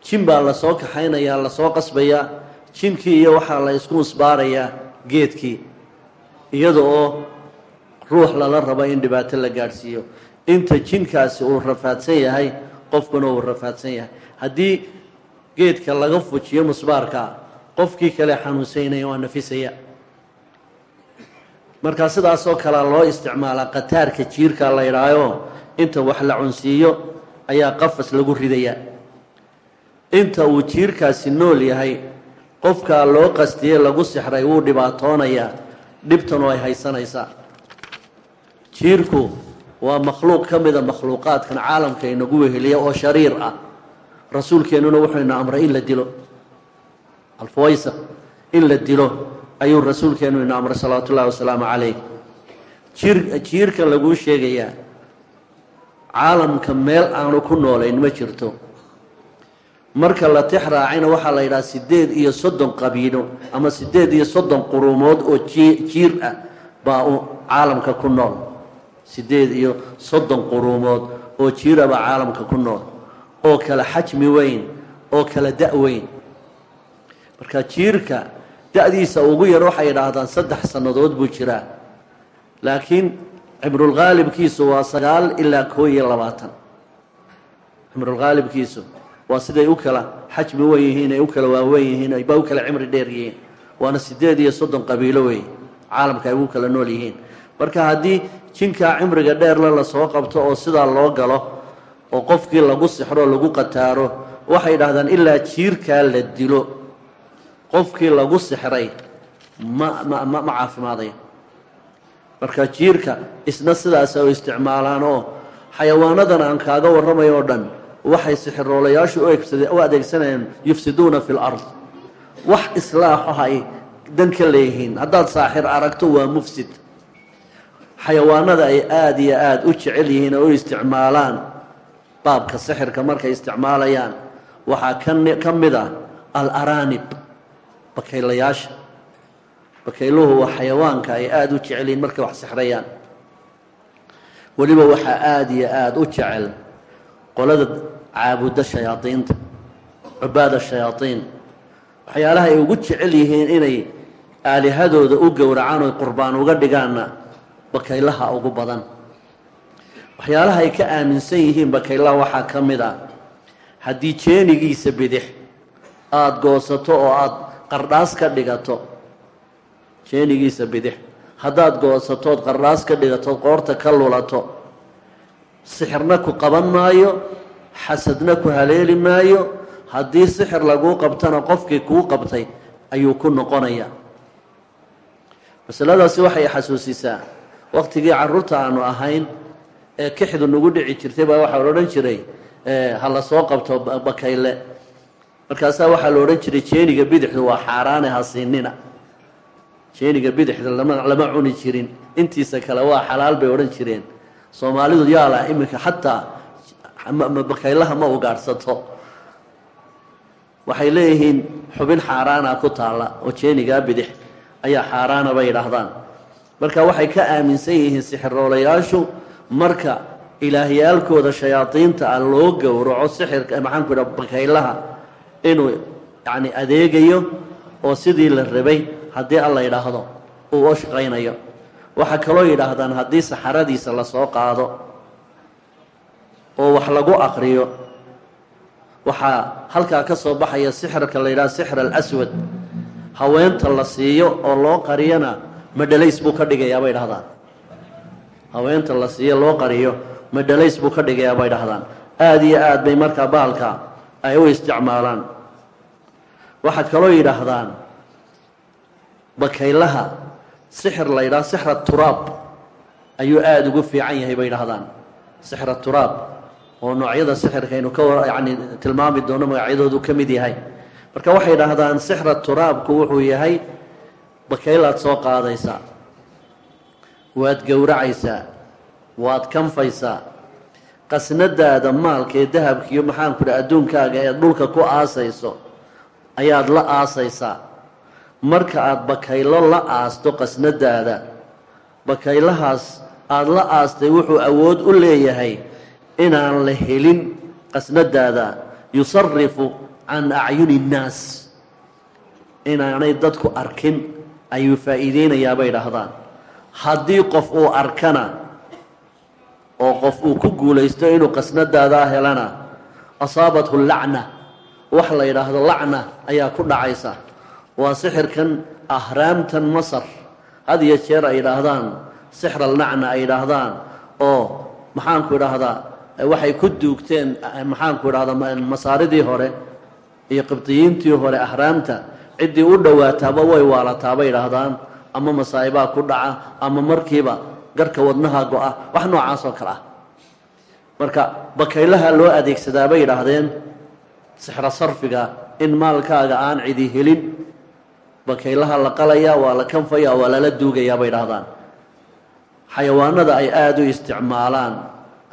jin baa la soo kaxaynayaa la soo qasbayaa jinkii iyo waxaa la isku musbaarayaa geedkii. Iyada oo ruux lala rabo in dhibaato la gaadhsiiyo. Inta jinkaasi uu rafaadsan yahay qofkuna uu rafaadsan yahay. Haddii geedka laga fujiyo musbaarka qofkii kale xanuunsaynaya waa nafisaya. Markaa sidaasoo kalea loo isticmaalaa qataarka jiirka la ydhaayo inta wax la cunsiiyo ayaa qafas lagu ridayaa. Inta uu jiirkaasi nool yahay qofkaa loo qastiye lagu sixray wuu dhibaatoonayaa dhibtanu ay haysanaysaa. Jiirku waa makhluuq ka mida makhluuqaadkan caalamka inagu weheliya oo shariir ah. Rasuulkeennuna wuxuu ina amray in la dilo. Alfawaysa in la dilo ayuu rasuulkeennu ina amray salawaatu ullahi wasalaamu calayh. Jiir jiirkan laguu sheegayaa caalamka meel aanu ku noolayn ma jirto. Marka la tix raacayna waxaa la yidhaha siddeed iyo soddon qabiilo ama siddeed iyo soddon quruumood oo ji jiir ah baa u caalamka ku nool siddeed iyo soddon quruumood oo jiiraba caalamka ku nool oo kala xajmi weyn oo kala da' weyn. Marka jiirka da-diisa ugu yar waxay yidhaahdaan saddex sannadood buu jiraa. Laakiin cimrulghaalibkiisu waa sagaal ilaa koo iyo labaatan. Cimrulghaalibkiisu waa siday u kala xajmi wen yihiin ay u kala waaweyn yihiin ayba u kala cimri dheer yihiin waana siddeed iyo soddon qabiilo wey caalamka ay ugu kala nool yihiin. Marka haddii jinkaa cimriga dheerle la soo qabto oo sidaa loo galo oo qofkii lagu sixro lagu qataaro waxay idhahdaan ilaa jiirkaa la dilo. Qofkii lagu sixray ma ma ma ma caafimaadayo marka jiirka isna sidaas oo isticmaalaan oo xayawaanadan aan kaaga warramayo oo dhan waxay sixiroolayaashu u adeegsanayaan yufsiduuna fi lard wax islaaxaha ay dan ka leeyihiin haddaad saaxir aragto waa mufsid xayawaanada ay aada iyo aada u jecel yihiin oo u isticmaalaan. Baabka sixirka markay isticmaalayaan waxaa ka mid ah alaraanib bakaylayaasha. Bakayluhu waa xayawaanka ay aada u jecel yihiin markay wax sixrayaan weliba waxaa aada iyo aada u jecel qolada caabuda shayaadiinta cubaada shayaadiin. Waxyaalaha ay ugu jecel yihiin inay aalihadooda u gowracaan oy qurbaan uga dhigaanna bakaylaha ugu badan. Waxyaalaha ay ka aaminsan yihiin bakaylaha waxaa ka mid a. Haddii jeenigiisa bidix aada goosato oo aada qardhaas ka dhigato jeenigiisa bidix. Haddaad goosatood qardhaas ka dhigatood qoorta ka lulato sixirna ku qaban maayo xasadna ku haleeli maayo. Haddii sixir laguu qabtana qofkii kuu qabtay ayuu ku noqonaya. Masaladaasi waxay xasuusisaa waqtigii carruurta aanu ahayn ee kixdu nagu dhici jirtay baa waxaa la odhan jiray ha la soo qabto bakayle. Markaasaa waxaa la odhan jiray jeeniga bidixdu waa xaaraane ha siinina. Jeeniga bidixda lama lama cuni jirin. Intiisa kale waa xalaal bay odhan jireen. Soomaalidu yaalla iminka xataa bakaylaha ma ugaadhsato waxay leeyihiin xubin xaaraana ku taalla oo jeenigaa bidix ayaa xaaraana bay yidhaahdaan marka waxay ka aaminsan yihiin sixiroolayaashu marka ilaahyaalkooda shayaadiinta ah loo gowraco sixirka maxaanku idha bakaylaha inuu yacni adeegayo oo sidii la rabay haddii alla yidhaahdo uu oo shaqaynayo. Waxaa kaloo yidhaahdaan haddii saxaradiisa la soo qaado oo wax lagu aqriyo waxaa halkaa ka soo baxaya sixirka la yidhaha sixr alaswad. Haweenta la siiyo oo loo qariyana madhalays buu ka dhigayaa bay dhahdaan haweenta la siiyo loo qariyo madhalays buu ka dhigayaa bay dhahdaan aada iyo aad bay markaa bahalka ay u isticmaalaan. Waxaa kaloo yidhaahdaan bakaylaha sixir la yidhaha sixra turaab ayuu aada ugu fiican yahay bay dhahdaan sixra turaab oo noocyada sixirkaynu ka war yacni tilmaami doono magacyadoodu ka mid yahay. Marka waxay dhahdaan sixra turaabku wuxuu yahay bakaylaad soo qaadaysaa waad gowracaysaa waad kanfaysaa qasnadaada maalka ee dahabkiiyo maxaanku dha adduunkaaga ee dhulka ku aasayso ayaad la aasaysaa marka aada bakaylo la aasto qasnadaada bakaylahaas aada la aastay wuxuu awood u leeyahay inaan la helin qasnadaada. Yusarifu can acyuni innaas inaanay dadku arkin ayuu faa'iideynayaa bay dhahdaan haddii qof uu arkana oo qof uu ku guulaysto inuu qasnadaadaa helana asaabathu lacna wax la yidhaahdo lacna ayaa ku dhacaysa. Waa sixirkan ahraamtan masar had iyo jeer ay yidhaahdaan sixr alnacna ay yidhaahdaan oo maxaanku idhaahdaa waxay ku duugteen maxaanku idhahdaa masaaridii hore iyo qibdiyiintii hore ahraamta ciddii u dhowaataaba way waalataa bay yidhaahdaan ama masaa'ibaa ku dhaca ama markiiba garhka wadnaha go-a wax noocaas oo kale ah. Marka bakaylaha loo adeegsadaa bay yidhaahdeen sixro sarfiga in maalkaaga aan cidi helin bakaylaha la qalayaa waa la kanfayaa waa lala duugayaa bay dhahdaan xayawaanada ay aada u isticmaalaan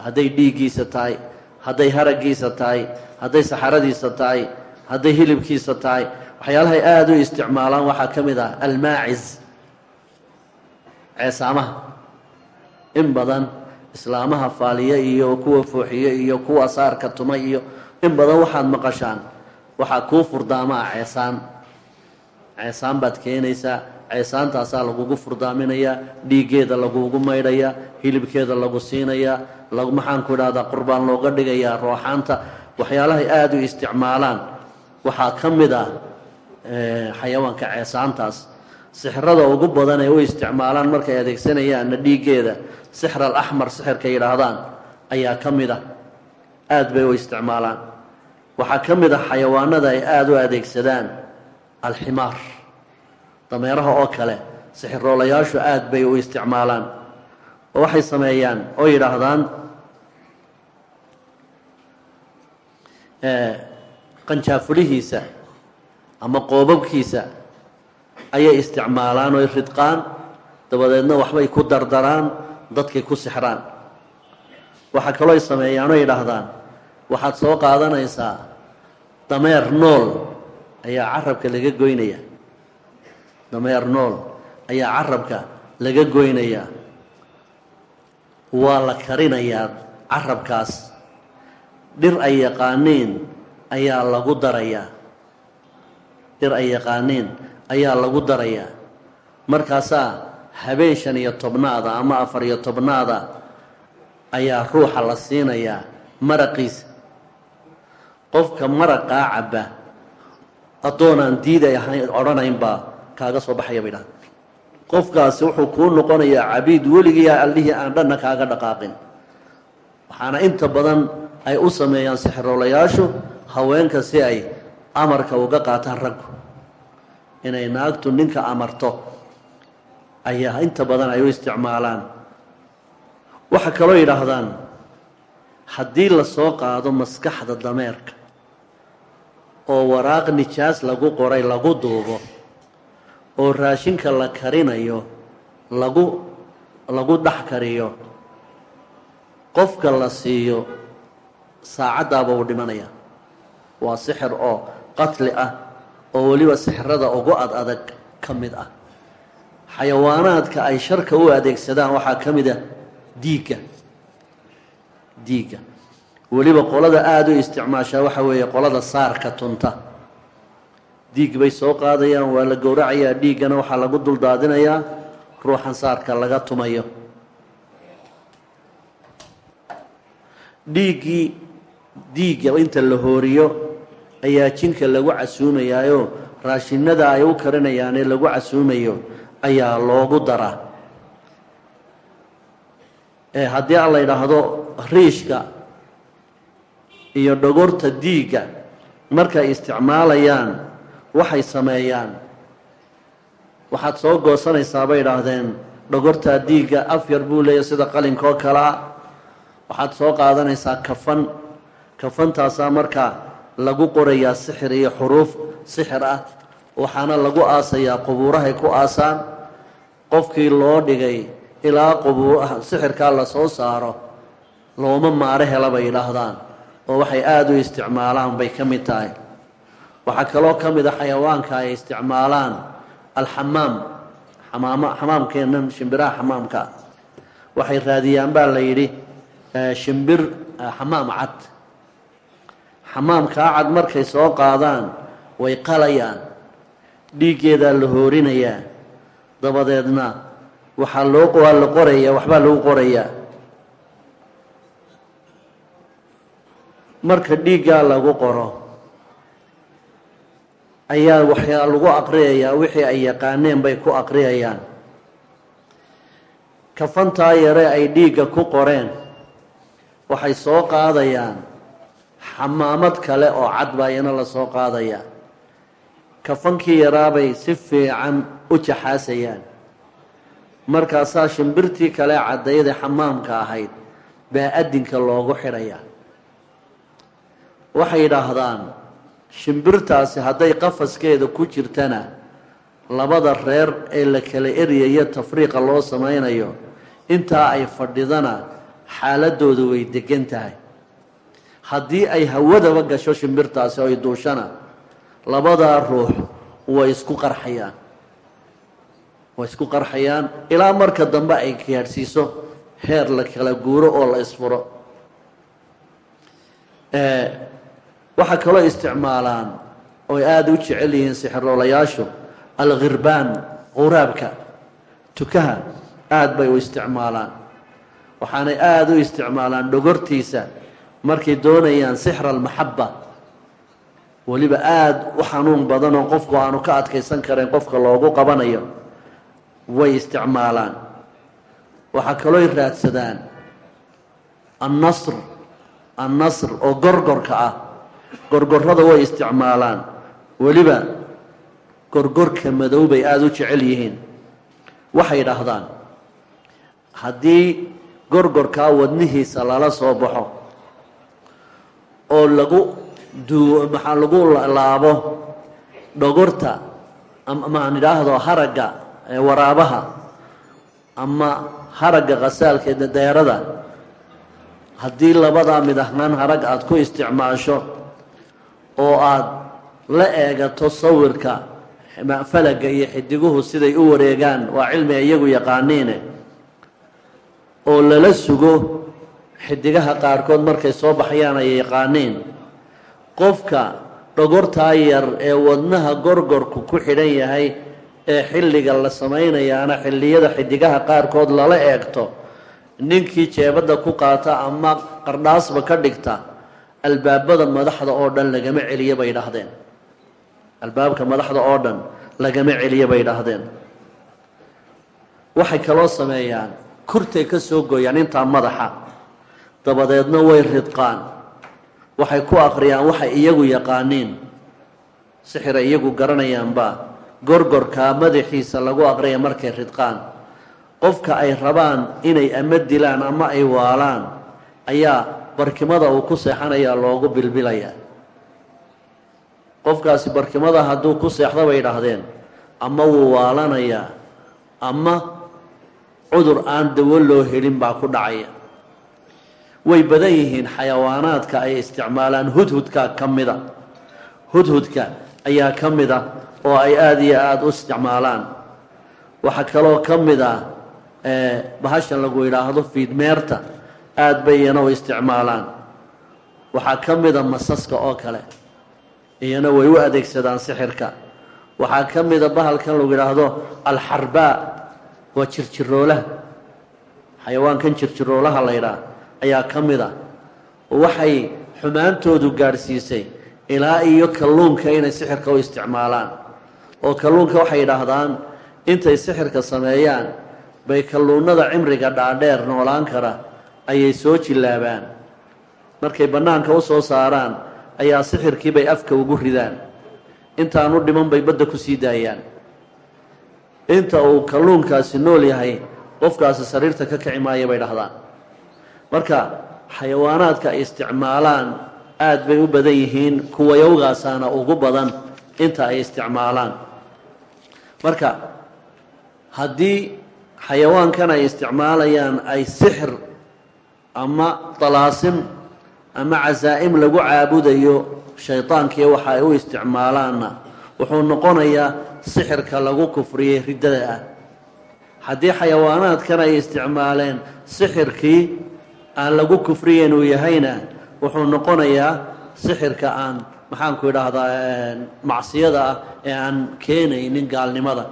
hadday dhiiggiisa tahay hadday haraggiisa tahay hadday saxaradiisa tahay hadday hilibkiisa tahay waxyaalahay aada u isticmaalaan waxaa ka mid ah almaacis ceesaamaha. In badan islaamaha faaliye iyo kuwa fooxiye iyo kuwa saarka tuma iyo in badan waxaad maqashaan waxaa kuu furdaamaa ceesaan. Ceesaan baad keenaysaa ceesaantaasaa lagugu furdaaminayaa dhiiggeeda lagugu maydhayaa hilibkeeda lagu siinayaa maxaanku idhahdaa qurbaan looga dhigayaa rooxaanta. Waxyaalahay aada u isticmaalaan. Waxaa ka mid ah xayawaanka ceesaantaas. Sixrada ugu badan ee u isticmaalaan markay adeegsanayaanna dhiiggeeda sixr alaxmar sixirka yidhaahdaan ayaa ka mid ah. Aada bay u isticmaalaan. Waxaa ka mid ah xayawaanada ay aada u adeegsadaan alximaar. Dameeraha oo kale sixiroolayaashu aada bay u isticmaalaan. Oo waxay sameeyaan oo yidhaahdaan qanjaafulihiisa ama qoobabkiisa ayay isticmaalaan oy ridqaan dabadeedna waxbay ku dardaraan dadkay ku sixraan. Waxaa kalooy sameeyaan oo yidhaahdaan waxaad soo qaadanaysaa dameer nool ayaa carabka laga goynaya. Dameer nool ayaa carabka laga goynayaa waa la karinayaa carabkaas dhir ay yaqaaniin ayaa lagu darayaa dhir ay yaqaaniin ayaa lagu darayaa markaasaa habeen shan iyo tobnaada ama afar iyo tobnaada ayaa ruuxa la siinayaa maraqiisa qofka maraqaa cabba addoonaan diiday ahayn odhanaynbaa kaaga soo baxaya bay dhahan qofkaasi wuxuu kuu noqonayaa cabiid weligiiyaa allihii aan dhanna kaaga dhaqaaqin. Waxaana inta badan ay u sameeyaan sixiroolayaashu haweenka si ay amarka uga qaataan raggu. Inay naagtu ninka amarto ayaa inta badan ay u isticmaalaan. Waxaa kaloo yidhaahdaan haddii la soo qaado maskaxda dameerka oo waraaq nijaas lagu qoray lagu duubo oo raashinka la karinayo lagu lagu dhex kariyo qofka la siiyo saacaddaaba uu dhimanaya. Waa sixir oo qatli ah oo weliba sixirada ugu ad adag ka mid ah. Xayawaanaadka ay sharka u adeegsadaan waxaa ka mid ah diigga diigga weliba qolada aada u isticmaashaa waxa weeye qolada saarka tunta. Diig bay soo qaadayaan waa la gowracayaa dhiiggana waxaa lagu duldaadinayaa ruuxan saarka laga tumayo. Dhiiggii diigga inta la hooriyo ayaa jinka lagu casuumayaayo raashinada ay u karinayaane lagu casuumayo ayaa loogu daraa ee haddii aan la yidhaahdo riishka iyo dhogorta diigga markay isticmaalayaan waxay sameeyaan. Waxaad soo goosanaysaa bay idhaahdeen dhogortaa diigga af yar buu leeyahy sida qalinka oo waxaad soo qaadanaysaa kafan. Kafantaasaa markaa lagu qorayaa sixir iyo xuruuf sixir ah waxaana lagu aasayaa qubuurahay ku aasaan. Qofkii loo dhigay ilaa qubuur sixirkaa la soo saaro looma maaro hela bay yidhaahdaan oo waxay aada u isticmaalaan bay ka mid tahay. Waxaa kaloo ka mid a xayawaanka ay isticmaalaan alxamaam xamaamo xamaamkeennan shimbiraha xamaamka. Waxay raadiyaan baa la yidhi shimbir xamaam cad xamaamkaa cad markay soo qaadaan way qalayaan. Dhiiggeedaa la hoorinayaa dabadeedna waxaa loo waa la qorayaa waxbaa lagu qorayaa marka dhiiggaa lagu qoro ayaa waxyaa lagu aqriyayaa wixii ay yaqaaneen bay ku aqriyayaan. Kafantaa yare ay dhiigga ku qoreen waxay soo qaadayaan xamaamad kale oo cad baa iyana la soo qaadayaa kafankii yaraabay si fiican u jaxaasayaan. Markaasaa shimbirtii kale caddayda xamaamka ahayd baa adinka loogu xidhayaa waxay yidhaahdaan shimbirtaasi hadday qafaskeeda ku jirtana labada reer ee la kala eryayo tafriiqa loo samaynayo intaa ay fadhidana xaaladooda way degan tahay haddii ay hawadaba gasho shimbirtaasi oo ay duushana labadaa ruux way isku qarxayaan. Way isku qarxayaan. Ilaa marka dambe ay gaadhsiiso heer la kala guuro oo la isfuro. Waxaa kaloo isticmaalaan oy aada u jecel yihiin sixiroolayaashu alkhirbaan quraabka tukaha aada bay u isticmaalaan. Waxaanay aada u isticmaalaan dhogortiisa markay doonayaan sixra almaxaba weliba aada u xanuun badan oo qofku aanu ka adkaysan karayn qofka loogu qabanayo way isticmaalaan. Waxaa kalooy raadsadaan annasr annasr oo gorgorka ah. Gorgorrada way isticmaalaan. Weliba gorgorka madow bay aada u jecel yihiin. Waxay dhahdaan haddii gorgorkaa wadnihiisa lala soo baxo oo lagu maxaa lagu laabo dhogorta maan idhaahdo haragga waraabaha ama haragga khasaalka deerada haddii labadaa mid ahaan harag aada ku isticmaasho oo aada la eegato sawirka falaga iyo xidiguhu siday u wareegaan waa cilmi iyagu yaqaaniine oo lala sugo xidigaha qaarkood markay soo baxayaan ay yaqaaniin. Qofka dhogortaa yar ee wadnaha gorgorku ku xidhan yahay ee xilliga la samaynayaana xilliyada xidigaha qaarkood lala eegto ninkii jeebadda ku qaata ama qardhaasba ka dhigta albaabada madaxda oo dhan lagama celiyo bay dhahdeen albaabka madaxda oo dhan lagama celiyo bay dhahdeen waxay kaloo sameeyaan kurtay ka soo gooyaan intaa madaxa dabadeedna way ridqaan. Waxay ku akhriyaan waxay iyagu yaqaaniin. Sixira iyagu garanayaanba gorgorkaa madaxiisa lagu aqriya markay ridqaan. Qofka ay rabaan inay ama dilaan ama ay waalaan ayaa barkimada uu ku seexanayaa loogu bilbilayaa qofkaasi barkimada hadduu ku seexda bay idhaahdeen ama wuu waalanayaa ama cudur aan dawo loo helin baa ku dhacaya way badan yihiin xayawaanaadka ay isticmaalaan hudhudka ka mida. Hudhudka ayaa ka mida oo ay aada iyo aada u isticmaalaan. Waxaa kaloo ka mid ah bahashan lagu yidhaahdo fiidmeerta aada bay iyana u isticmaalaan. Waxaa ka mida masaska oo kale iyana way u adeegsadaan sixirka. Waxaa ka mida bahalkan lagu yidhaahdo alxarbaa waa jirjiroolaha. Xayawaankan jirjiroolaha la ydhaah ayaa ka mid a waxay xumaantoodu gaadhsiisay ilaa iyo kalluunka inay sixirka u isticmaalaan. Oo kalluunka waxay yidhaahdaan intay sixirka sameeyaan bay kalluunada cimriga dhaadheer noolaan kara ayay soo jillaabaan. Markay bannaanka u soo saaraan ayaa sixirkii bay afka ugu ridaan. Intaanu dhiman bay badda ku sii daayaan. Inta uu kalluunkaasi nool yahay qofkaasi sariirta ka kici maaya bay dhahdaan marka xayawaanaadka ay isticmaalaan aada bay u badan yihiin kuwayowgaasaana ugu badan inta ay isticmaalaan. Marka haddii xayawaankan ay isticmaalayaan ay sixir ama dalaasim ama casaa'im lagu caabudayo shaydaankiiyo waxa ay u isticmaalaanna. Wuxuu noqonayaa sixirka lagu kufriyey riddada ah. Haddii xayawaanaadkan ay isticmaaleen sixirkii aan lagu kufriyeyn uu yahayna wuxuu noqonayaa sixirka aan maxaanku idhaahdaa macsiyada ah ee aan keenaynin gaalnimada.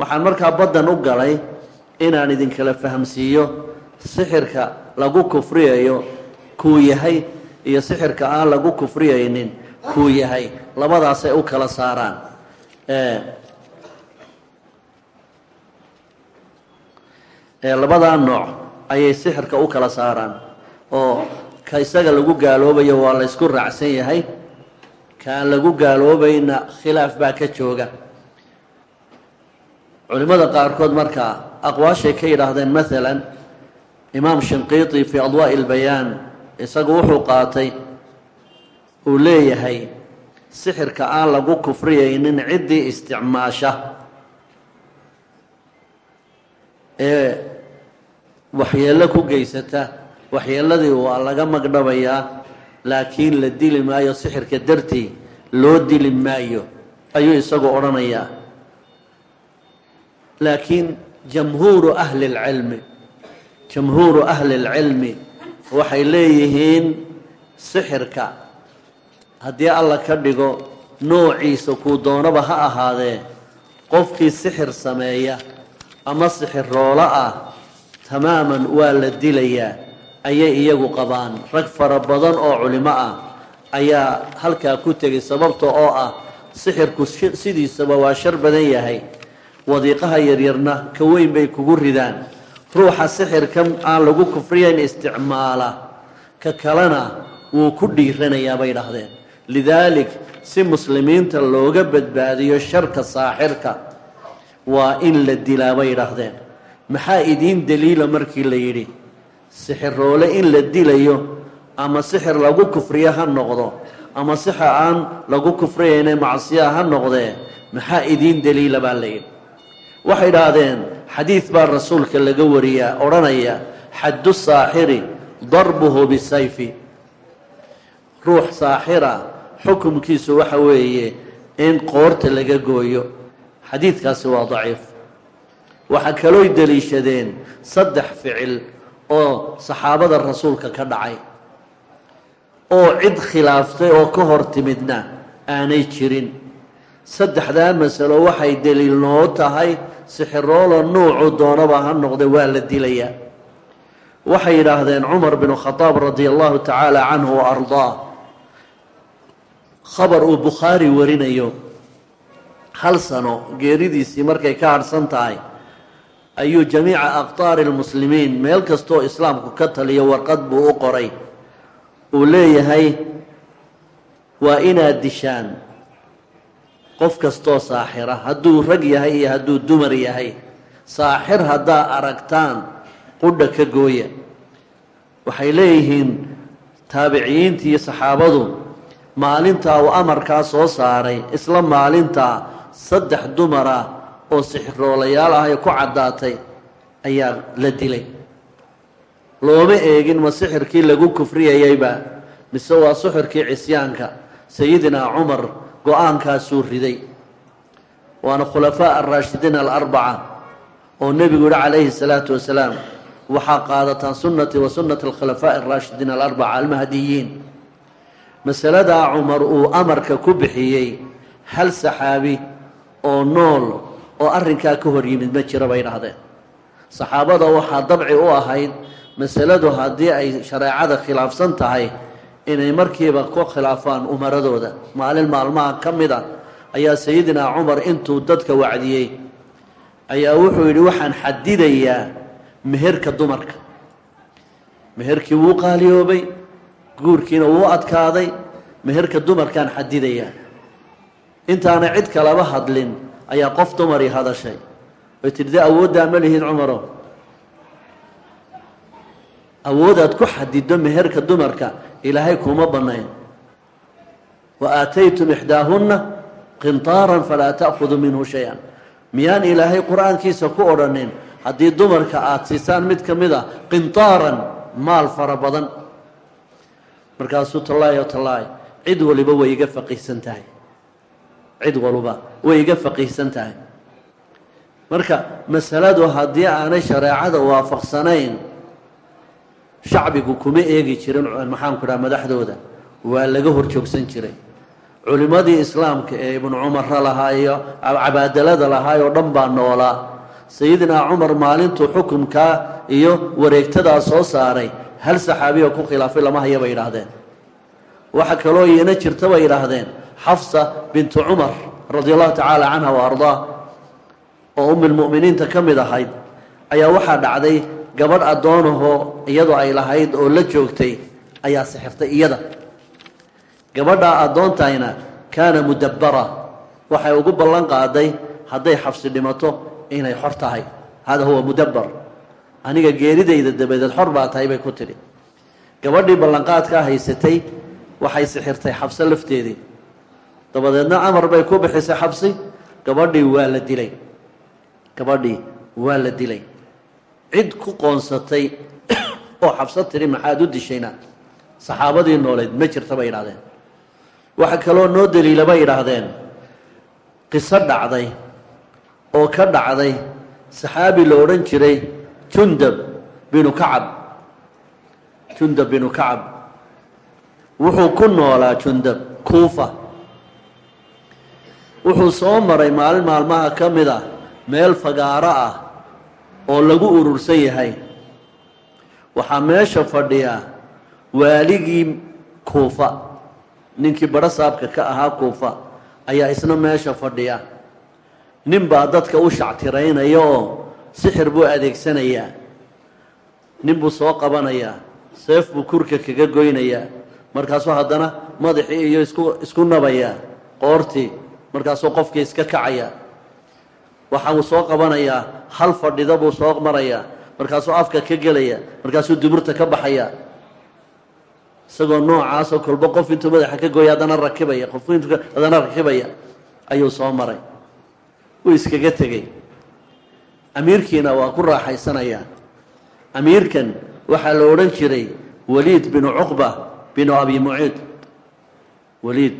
Waxaan markaa baddan u galay inaan idinkala fahamsiiyo sixirka lagu kufriyayo kuu yahay iyo sixirka aan lagu kufriyaynin kuu yahay. Labadaasay u kala saaraan. Labadaa nooc ayay sixirka u kala saaraan. Oo ka isaga lagu gaaloobayo waa la ysku raacsan yahay. Kaan lagu gaaloobayna khilaaf baa ka jooga. Culimmada qaarkood markaa aqwaashay ka yidhaahdeen maalan imaam shinqiiti fii adwaa'i ilbayaan isagu wuxuu qaatay uu leeyahay sixirka aan lagu kufriyaynin ciddii isticmaasha. Ee waxyeello ku geysata waxyeelladii waa laga magdhabayaa laakiin la dili maayo sixirka dartii loo dili maayo ayuu isagu odhanayaa. Laakiin jamhuuru ahli اlcilmi jamhuuru ahli lcilmi waxay leeyihiin sixirka haddii alla ka dhigo noociisa kuu doonaba ha ahaadee qofkii sixir sameeya ama sixir roolo ah tamaaman waa la dilayaa ayay iyagu qabaan. Rag fara badan oo culimo ah ayaa halkaa ku tegay sababta oo ah sixirku sidiisaba waa shar badan yahay. Wadiiqaha yaryarna ka weyn bay kugu ridaan. Ruuxa sixirkan aan lagu kufriyayn isticmaala ka kalena wuu ku dhiiranayaa bay dhahdeen. Lidaalik si muslimiinta looga badbaadiyo sharka saaxirka waa in la dilaa bay dhahdeen maxaa idiin daliila markii la yidhi sixiroole in la dilayo ama sixir lagu kufriyo ha noqdo ama sixir aan lagu kufriyayne macsiya ha noqdee maxaa idiin daliila baa la yidhi. Waxay idhaahdeen xadiid baa rasuulka laga wariyaa odhanaya xaddu saaxiri darbuhu bisayfi. Ruux saaxira xukumkiisu waxa weeye in qoorta laga gooyo. Xadiidkaasi waa daciif waxaa kalooy deliishadeen saddex ficil oo saxaabada rasuulka ka dhacay. oo cid khilaaftay oo ka hor timidna aanay jirin. saddexdaa masalo waxay daliil noo tahay sixiroola nuucu doonaba ha noqda waa la dilayaa waxay yidhaahdeen cumar binu khadaab radia allahu tacaala canhu wa ardaa. khabar uu bukhaari warinayo. hal sano geeridiisii markay ka harhsan tahay ayuu jamiica aqtaari lmuslimiin meel kastoo islaamku ka taliyo warqad buu u qoray. Uu leeyahay waa inaad dishaan qof kastoo saaxira hadduu rag yahay iyo hadduu dumar yahay saaxir haddaa aragtaan qudha ka gooya. Waxay leeyihiin taabiciyiintii iyo saxaabadu maalintaa uu amarkaa soo saaray. Isla maalintaa saddex dumar ah oo sixiroolayaal ah ay ku caddaatay ayaa la dilay. Looma eegin ma sixirkii lagu kufriyayayba mise waa sixirkii cisyaanka sayidinaa cumar go'aankaasuu riday. Waana khulafaa araashidiin alarbaca oo nebigu yihi calayhi salaatu wasalaam waxaa qaadataan sunnatii wa sunnati alkhulafaa'i araashidiin alarbaca almahdiyiin. Masaladaa cumar uu amarka ku bixiyey hal saxaabi oo nool oo arrinkaa ka hor yimid ma jiro bay dhahdeen saxaabada waxaa dabci u ahayd masaladu haddii ay shareecada khilaafsan tahay inay markiiba ku khilaafaan umaradooda. Maalin maalmaha ka mid a ayaa sayidinaa cumar intuu dadka wacdiyey ayaa wuxuu yidhi waxaan xadidayaa meherka dumarka. Meherkii wuu qaaliyoobay guurkiina wuu adkaaday meherka dumarkaan xadidayaa intaana cid kalaba hadlin ayaa qof dumarii hadashay way tidhi awooddaa ma lihiin cumaro? Awoodaad ku xadido meherka dumarka ilaahay kuma bannayn. Wa aataytum ixdaahunna qintaaran falaa ta'khuduu minhu shay-an. Miyaan ilaahay qur'aankiisa ku odhanin haddii dumarka aada siisaan mid ka mid a qintaaran maal fara badan. Markaasuu tallaahi o tallaahi cid waliba way iga faqiihsan tahay cid waluba way iga faqiihsan tahay. Marka masaladu haddii aanay shareecada waafaqsanayn shacbigu kuma eegi jirin maxaanku dhaha madaxdooda. Waa laga hor joogsan jiray. Culimmadii islaamka ee ibnu cumarra lahaa iyo cabaadalada lahaa oo dhan baa noolaa sayidinaa cumar maalintuu xukumkaa iyo wareegtadaa soo saaray. Hal saxaabiya ku khilaafay lama haya bay yidhaahdeen. Waxa kaloo iyana jirta bay yidhaahdeen xafsa bintu cumar radia allahu tacaala canha wa ardaa oo umilmu'miniinta ka mid ahayd ayaa waxaa dhacday gabadh addoonahoo iyadoo ay lahayd oo la joogtay ayaa sixirtay iyada. Gabadhaa addoontayna kaana mudabbara waxay ugu ballan qaaday hadday xabsi dhimato inay xor tahay. Hada huwa mudabbar. Aniga geeridayda dabadeed xor baa tahay bay ku tidhi. Gabadhii ballanqaadkaa haysatay waxay sixirtay xabso lafteedii dabadeedna amar bay ku bixisay xabsi. Gabadhii waa la dilay. Gabadhii waa la dilay. Cid ku qoonsatay [coughs] oo xabso tiri maxaad u dishayna saxaabadii nooleed ma jirta bay yidhahdeen waxaa kaloo noo daliila bay yidhaahdeen. Qiso dhacday. Oo ka dhacday saxaabi la odhan jiray jundab binu kacab. Jundab binu kacab. Wuxuu ku noolaa jundab kuufa wuxuu soo maray maalin maalmaha ka mid ah meel fagaaro ah oo lagu urursan yahay. Waxaa meesha fadhiya waaligii kuufa. Ninkii barasaabka ka ahaa kuufa ayaa isna meesha fadhiya. Nin baa dadka u shactiraynaya oo sixir buu adeegsanayaa. Nin buu soo qabanayaa seef buu kurka kaga goynayaa. Markaasuu haddana madaxii iyo isku isku nabayaa qoortii markaasuu qofkii iska kacaya. Waxa uu soo qabanayaa hal fadhida buu soo marayaa markaasuu afka ka gelaya markaasuu duburta ka baxaya isagoo noocaasoo kolba qof intuu madaxa ka gooya haddana rakibaya qof intuu haddana rakibaya ayuu soo maray. Wuu iskaga tegey. Amiirkiina waa ku raaxaysanayaa. Amiirkan waxaa la odhan jiray waliid binu cuqba binu abi muciid. Waliid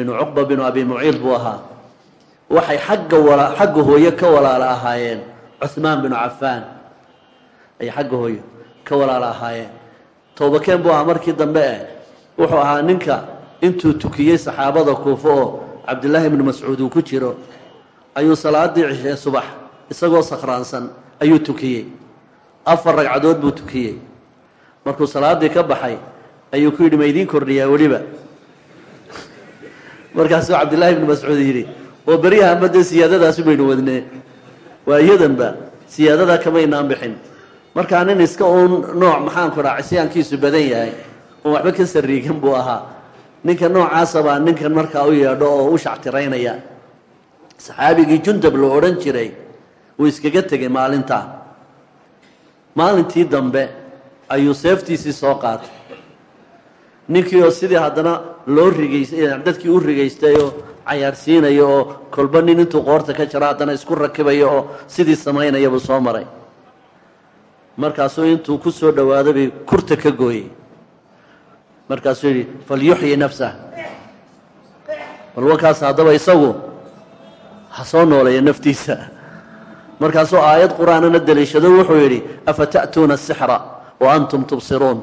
binu cuqba binu abi muciid buu ahaa. Waxay wala xagga hooyo ka walaalo ahaayeen. Cuhmaan binu cafaan ayay xagga hooyo ka walaalo ahaayeen. Toobakeen buu ahaa markii dambe eh wuxuu ahaa ninka intuu tukiyey saxaabada kuufo oo cabdillaahi ibnu mascuud uu ku jiro. Ayuu salaadii cishee subax isagoo sakhraansan ayuu tukiyey. Afar ragcadood buu tukiyey. Markuu salaaddii ka baxay ayuu ku yidhi ma kordhiyaa weliba markaasuu cabdillaahi ibnu mascuud yidhi oo beryahanba dee siyaadadaasi baynu wadnee. Waa iyadanba siyaadadaa kamaynaan bixin markaa nin iska uun nooc maxaanku dhaha cisyaankiisu badan yahay oon waxba ka sariigan buu ahaa. Ninka noocaasa baa ninkan markaa u yeedho oo u shactiraynaya. Saxaabigii jundab la odhan jiray wuu iskaga tegay maalintaa maalintii dambe ayuu seeftiisii soo qaatay ninkii oo sidii haddana loo rigaystay dadkii u rigaystay oo cayaarsiinaya oo kolba nin intuu qoorta ka jaro haddana isku rakibayo oo sidii samaynaya buu soo maray. Markaasuu intuu ku soo dhowaaday bay kurta ka gooyey. Markaasuu yidhi falyuxyi nafsah. Bal wankaas haddaba isagu ha soo nooleeya naftiisa. Markaasuu aayad qur'aanana daliishado wuxuu yidhi afa ta'tuuna asixra wa antum tubsiruun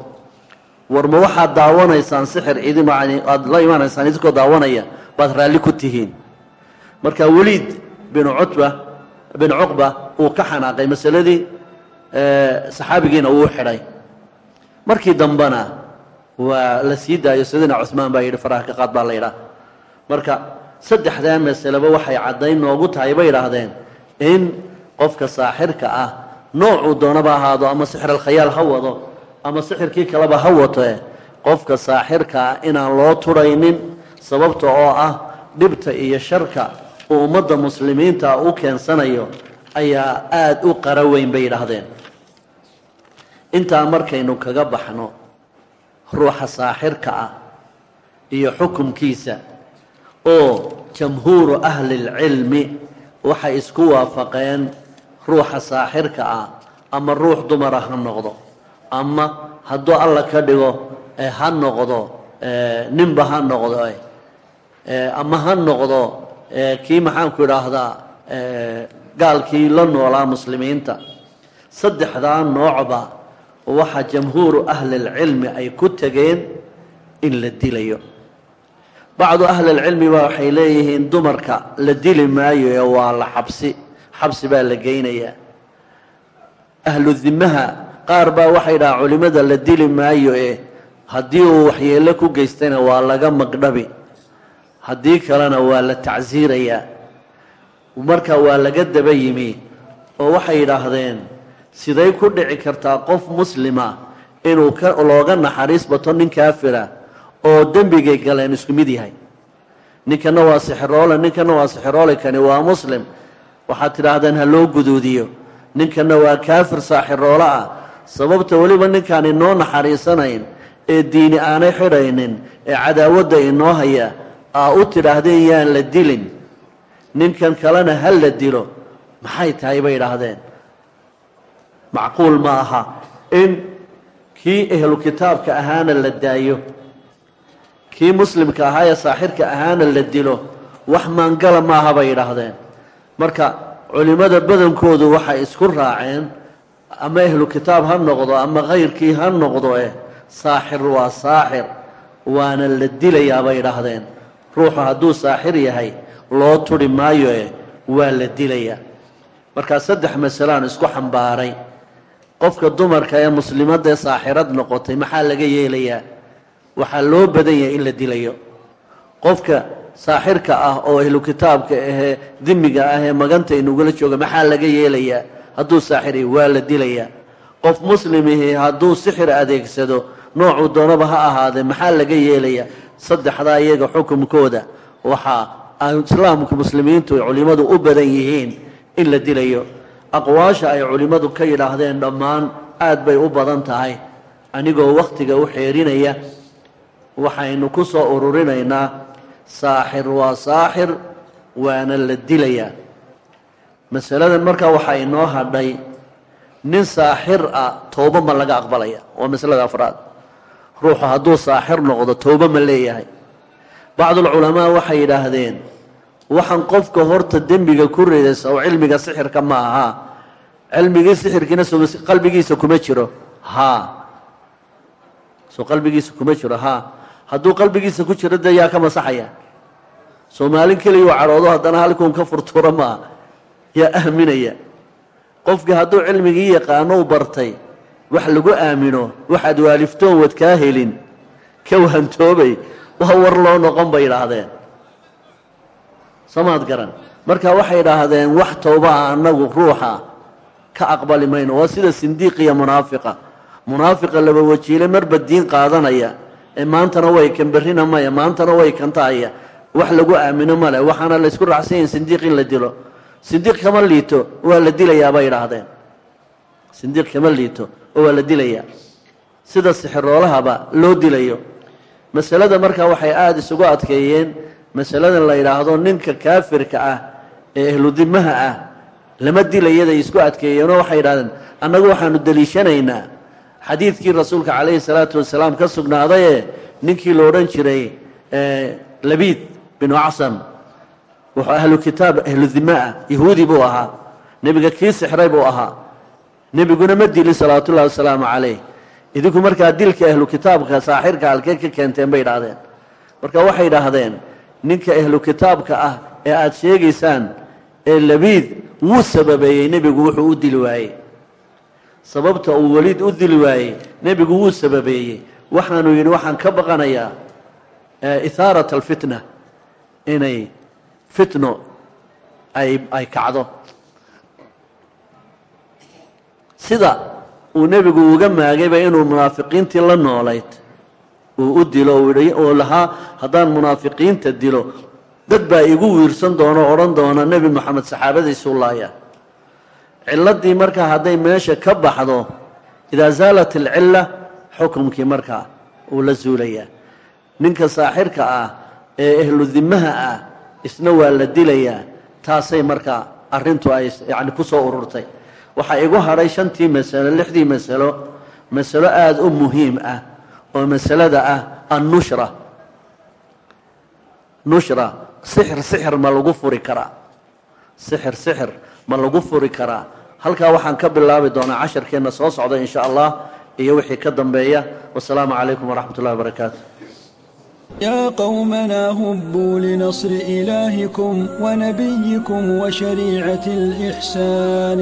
war ma waxaad daawanaysaan sixir idin aada la imaanaysaan idinkoo daawanaya baad raalli ku tihiin. Marka weliid binu cutba binu cuqba uu ka xanaaqay masaladii saxaabigiina wuu xidhay. Markii dambena waa la sii daayo sidina cuhmaan baa yidhi faraha ka qaad baa la yidhaah marka saddexdaa masaleba waxay caddayn noogu tahay bay idhaahdeen in qofka saaxirka ah noocuu doonaba ahaado ama sixir alkhayaal ha wado ama sixirkii kaleba ha watoe qofka saaxirka ah inaan loo turaynin sababta oo ah dhibta iyo sharka uu ummadda muslimiinta u keensanayo ayaa aada u qara weyn bay yidhaahdeen. Intaa markaynu kaga baxno ruuxa saaxirka ah iyo xukumkiisa oo jamhuuru ahlilcilmi waxay isku waafaqeen ruuxa saaxirka ah ama ruux dumara ha noqdo ama hadduu alla ka dhigo ha noqdo ninba ha noqdo ama ha noqdo kii maxaanku idhaahdaa gaalkii la noolaa muslimiinta. Saddexdaa noocba waxa jamhuuru ahlilcilmi ay ku tegeen in la dilayo. Bacdu ahlilcilmi ba waxay leeyihiin dumarka la dili maayo ee waa la xabsi. Xabsi baa la geynayaa. Ahlu dimaha qaar baa waxay dhahaa culimada la dili maayo ee haddii uu waxyeello ku geystayna waa laga magdhabi haddii kalena waa la tacsiirayaa marka waa laga daba yimi oo waxay yidhaahdeen siday ku dhici kartaa qof muslima inuu looga naxariis bato nin kaafira oo dembigay galeen isku mid yahay. Ninkana waa sixiroole ninkana waa sixiroole kani waa muslim. Waxaad tidhaahdeen ha loo guduudiyo. Ninkana waa kaafir saaxiroole ah sababta weliba ninkaan inoo naxariisanayn ee diini aanay xidhaynin ee cadaawadda inoo haya aa u tidhaahdeen yaan la dilin. Ninkan kalena ha la dilo. Maxay tahay bay idhaahdeen? Macquul ma aha. In kii ehlu kitaabka ahaana la daayo kii muslimka ahaa ee saaxirka ahaana la dilo wax maangala maaha bay yidhaahdeen marka culimmada badankoodu waxay isku raaceen ama ahlu kitaab ha noqdo ama kayrkii ha noqdo eh saaxir waa saaxir waana la dilayaa bay idhaahdeen. Ruuxu hadduu saaxir yahay loo turi maayo eh waa la dilayaa markaa saddex masalaan isku xambaaray. Qofka dumarka ee muslimadda ee saaxirad noqotay maxaa laga yeelayaa? Waxaa loo badan yahay in la dilayo. Qofka saaxirka ah oo ahlu kitaabka ahee dimiga ah ee maganta inugula jooga maxaa laga yeelayaa hadduu saaxiri waa la dilayaa qof muslimihi hadduu sixir adeegsado noocuu doonaba ha ahaadee maxaa laga yeelayaa saddexdaa iyaga xukumkooda. Waxaa islaamka muslimiintu ay culimmadu u badan yihiin in la dilayo. Aqwaasha ay culimmadu ka yidhaahdeen dhammaan aad bay u badan tahay. Anigoo wakhtiga u xeerinaya waxaynu ku soo ururinaynaa saaxir waa saaxir waana la dilayaa masaladan markaa waxaa inoo hadhay nin saaxir ah toobo ma laga aqbalaya. Waa masalada afraad. Ruuxu hadduu saaxir noqdo toobo ma leeyahay. Bacdulculamaa waxay yidhaahdeen waxaan qofka horta dembiga ku ridaysa oo cilmiga sixirka ma aha. Cilmigii sixirkiina qalbigiisa kuma jiro. Haa. Soo qalbigiisa kuma jiro haa. Hadduu qalbigiisa ku jiro dee yaa ka masaxaya? Soomaalin keliya u cadhoodo haddana halkuun ka furtuuro maaha yaa aaminaya. Qofkii hadduu cilmigii yaqaano u bartay wax lagu aamino waxaad waaliftoon wad kaa helin ka wahantoobay waa war loo noqon bay idhaahdeen samaad garan. Marka waxay idhaahdeen wax towbaa annagu ruuxa ka aqbali mayno. Waa sida sindiiqiya munaafiqa. Munaafiqa laba wajiile marba diin qaadanaya ee maantana way kan berrina maya maantana way kan tahaya wax lagu aamino male waxaana laysku raacsan yahin sindiiq in la dilo sindiiq kama liito waa la dilayaa bay idhaahdeen sindiiq kama liito oo waa la dilayaa. Sida sixiroolahaba loo dilayo. Masalada markaa waxay aada isugu adkeeyeen masaladan la yidhaahdo ninka kaafirka ah ee ahludimaha ah lama dilayaday isku adkeeyeenoo waxay yidhahdeen annagu waxaanu deliishanaynaa xadiidkii rasuulka calayhi salaatu wasalaam ka sugnaadayee ninkii la odhan jiray labiid binu acsam wuxuu ahlu kitaab ahlu dima ah yahuudi buu ahaa. Nebiga kii sixray buu ahaa. Nebiguna ma dilin salawaatullahi wasalaamu calayh. Idinku markaa dilka ahlu kitaabka saaxirka halkee ka keenteen bay idhaahdeen. Marka waxay idhaahdeen ninka ahlu kitaabka ah ee aada sheegaysaan ee labiid wuu sababeeyey nebigu wuxuu u dili waayey. Sababta uu weliid u dili waayey nebigu wuu sababeeyey. Waxaanu yidhi waxaan ka baqanayaa ihaarat alfitna inay fitno ay kacdo. Sida uu nebigu uga maagayba inuu munaafiqiintii la noolayd. Uu u dilo oo lahaa haddaan munaafiqiinta dilo. Dad baa igu wiirsan doona o odhan doona nebi moxamed saxaabadiisuu laaya. Ciladii markaa hadday meesha ka baxdo idaa zaalat alcilla xukumkii markaa uu la zuulayaa. Ninka saaxirka ah ee ahlu dimaha ah isna waa la dilayaa taasay markaa arrintu ay yacni ku soo ururtay. Waxaa igu hadhay shantii masalo lixdii masalo masalo aada u muhiim ah oo masalada ah annushra. Nushra sixir sixir ma lagu furi karaa sixir sixir ma lagu furi karaa halkaa waxaan ka bilaabi doonaa casharkeenna soo socda in sha allah iyo wixii ka dambeeya. Wasalaamu calaykum waraxmat ullahi wabarakaatu يا قومنا هبوا لنصر إلهكم ونبيكم وشريعة الإحسان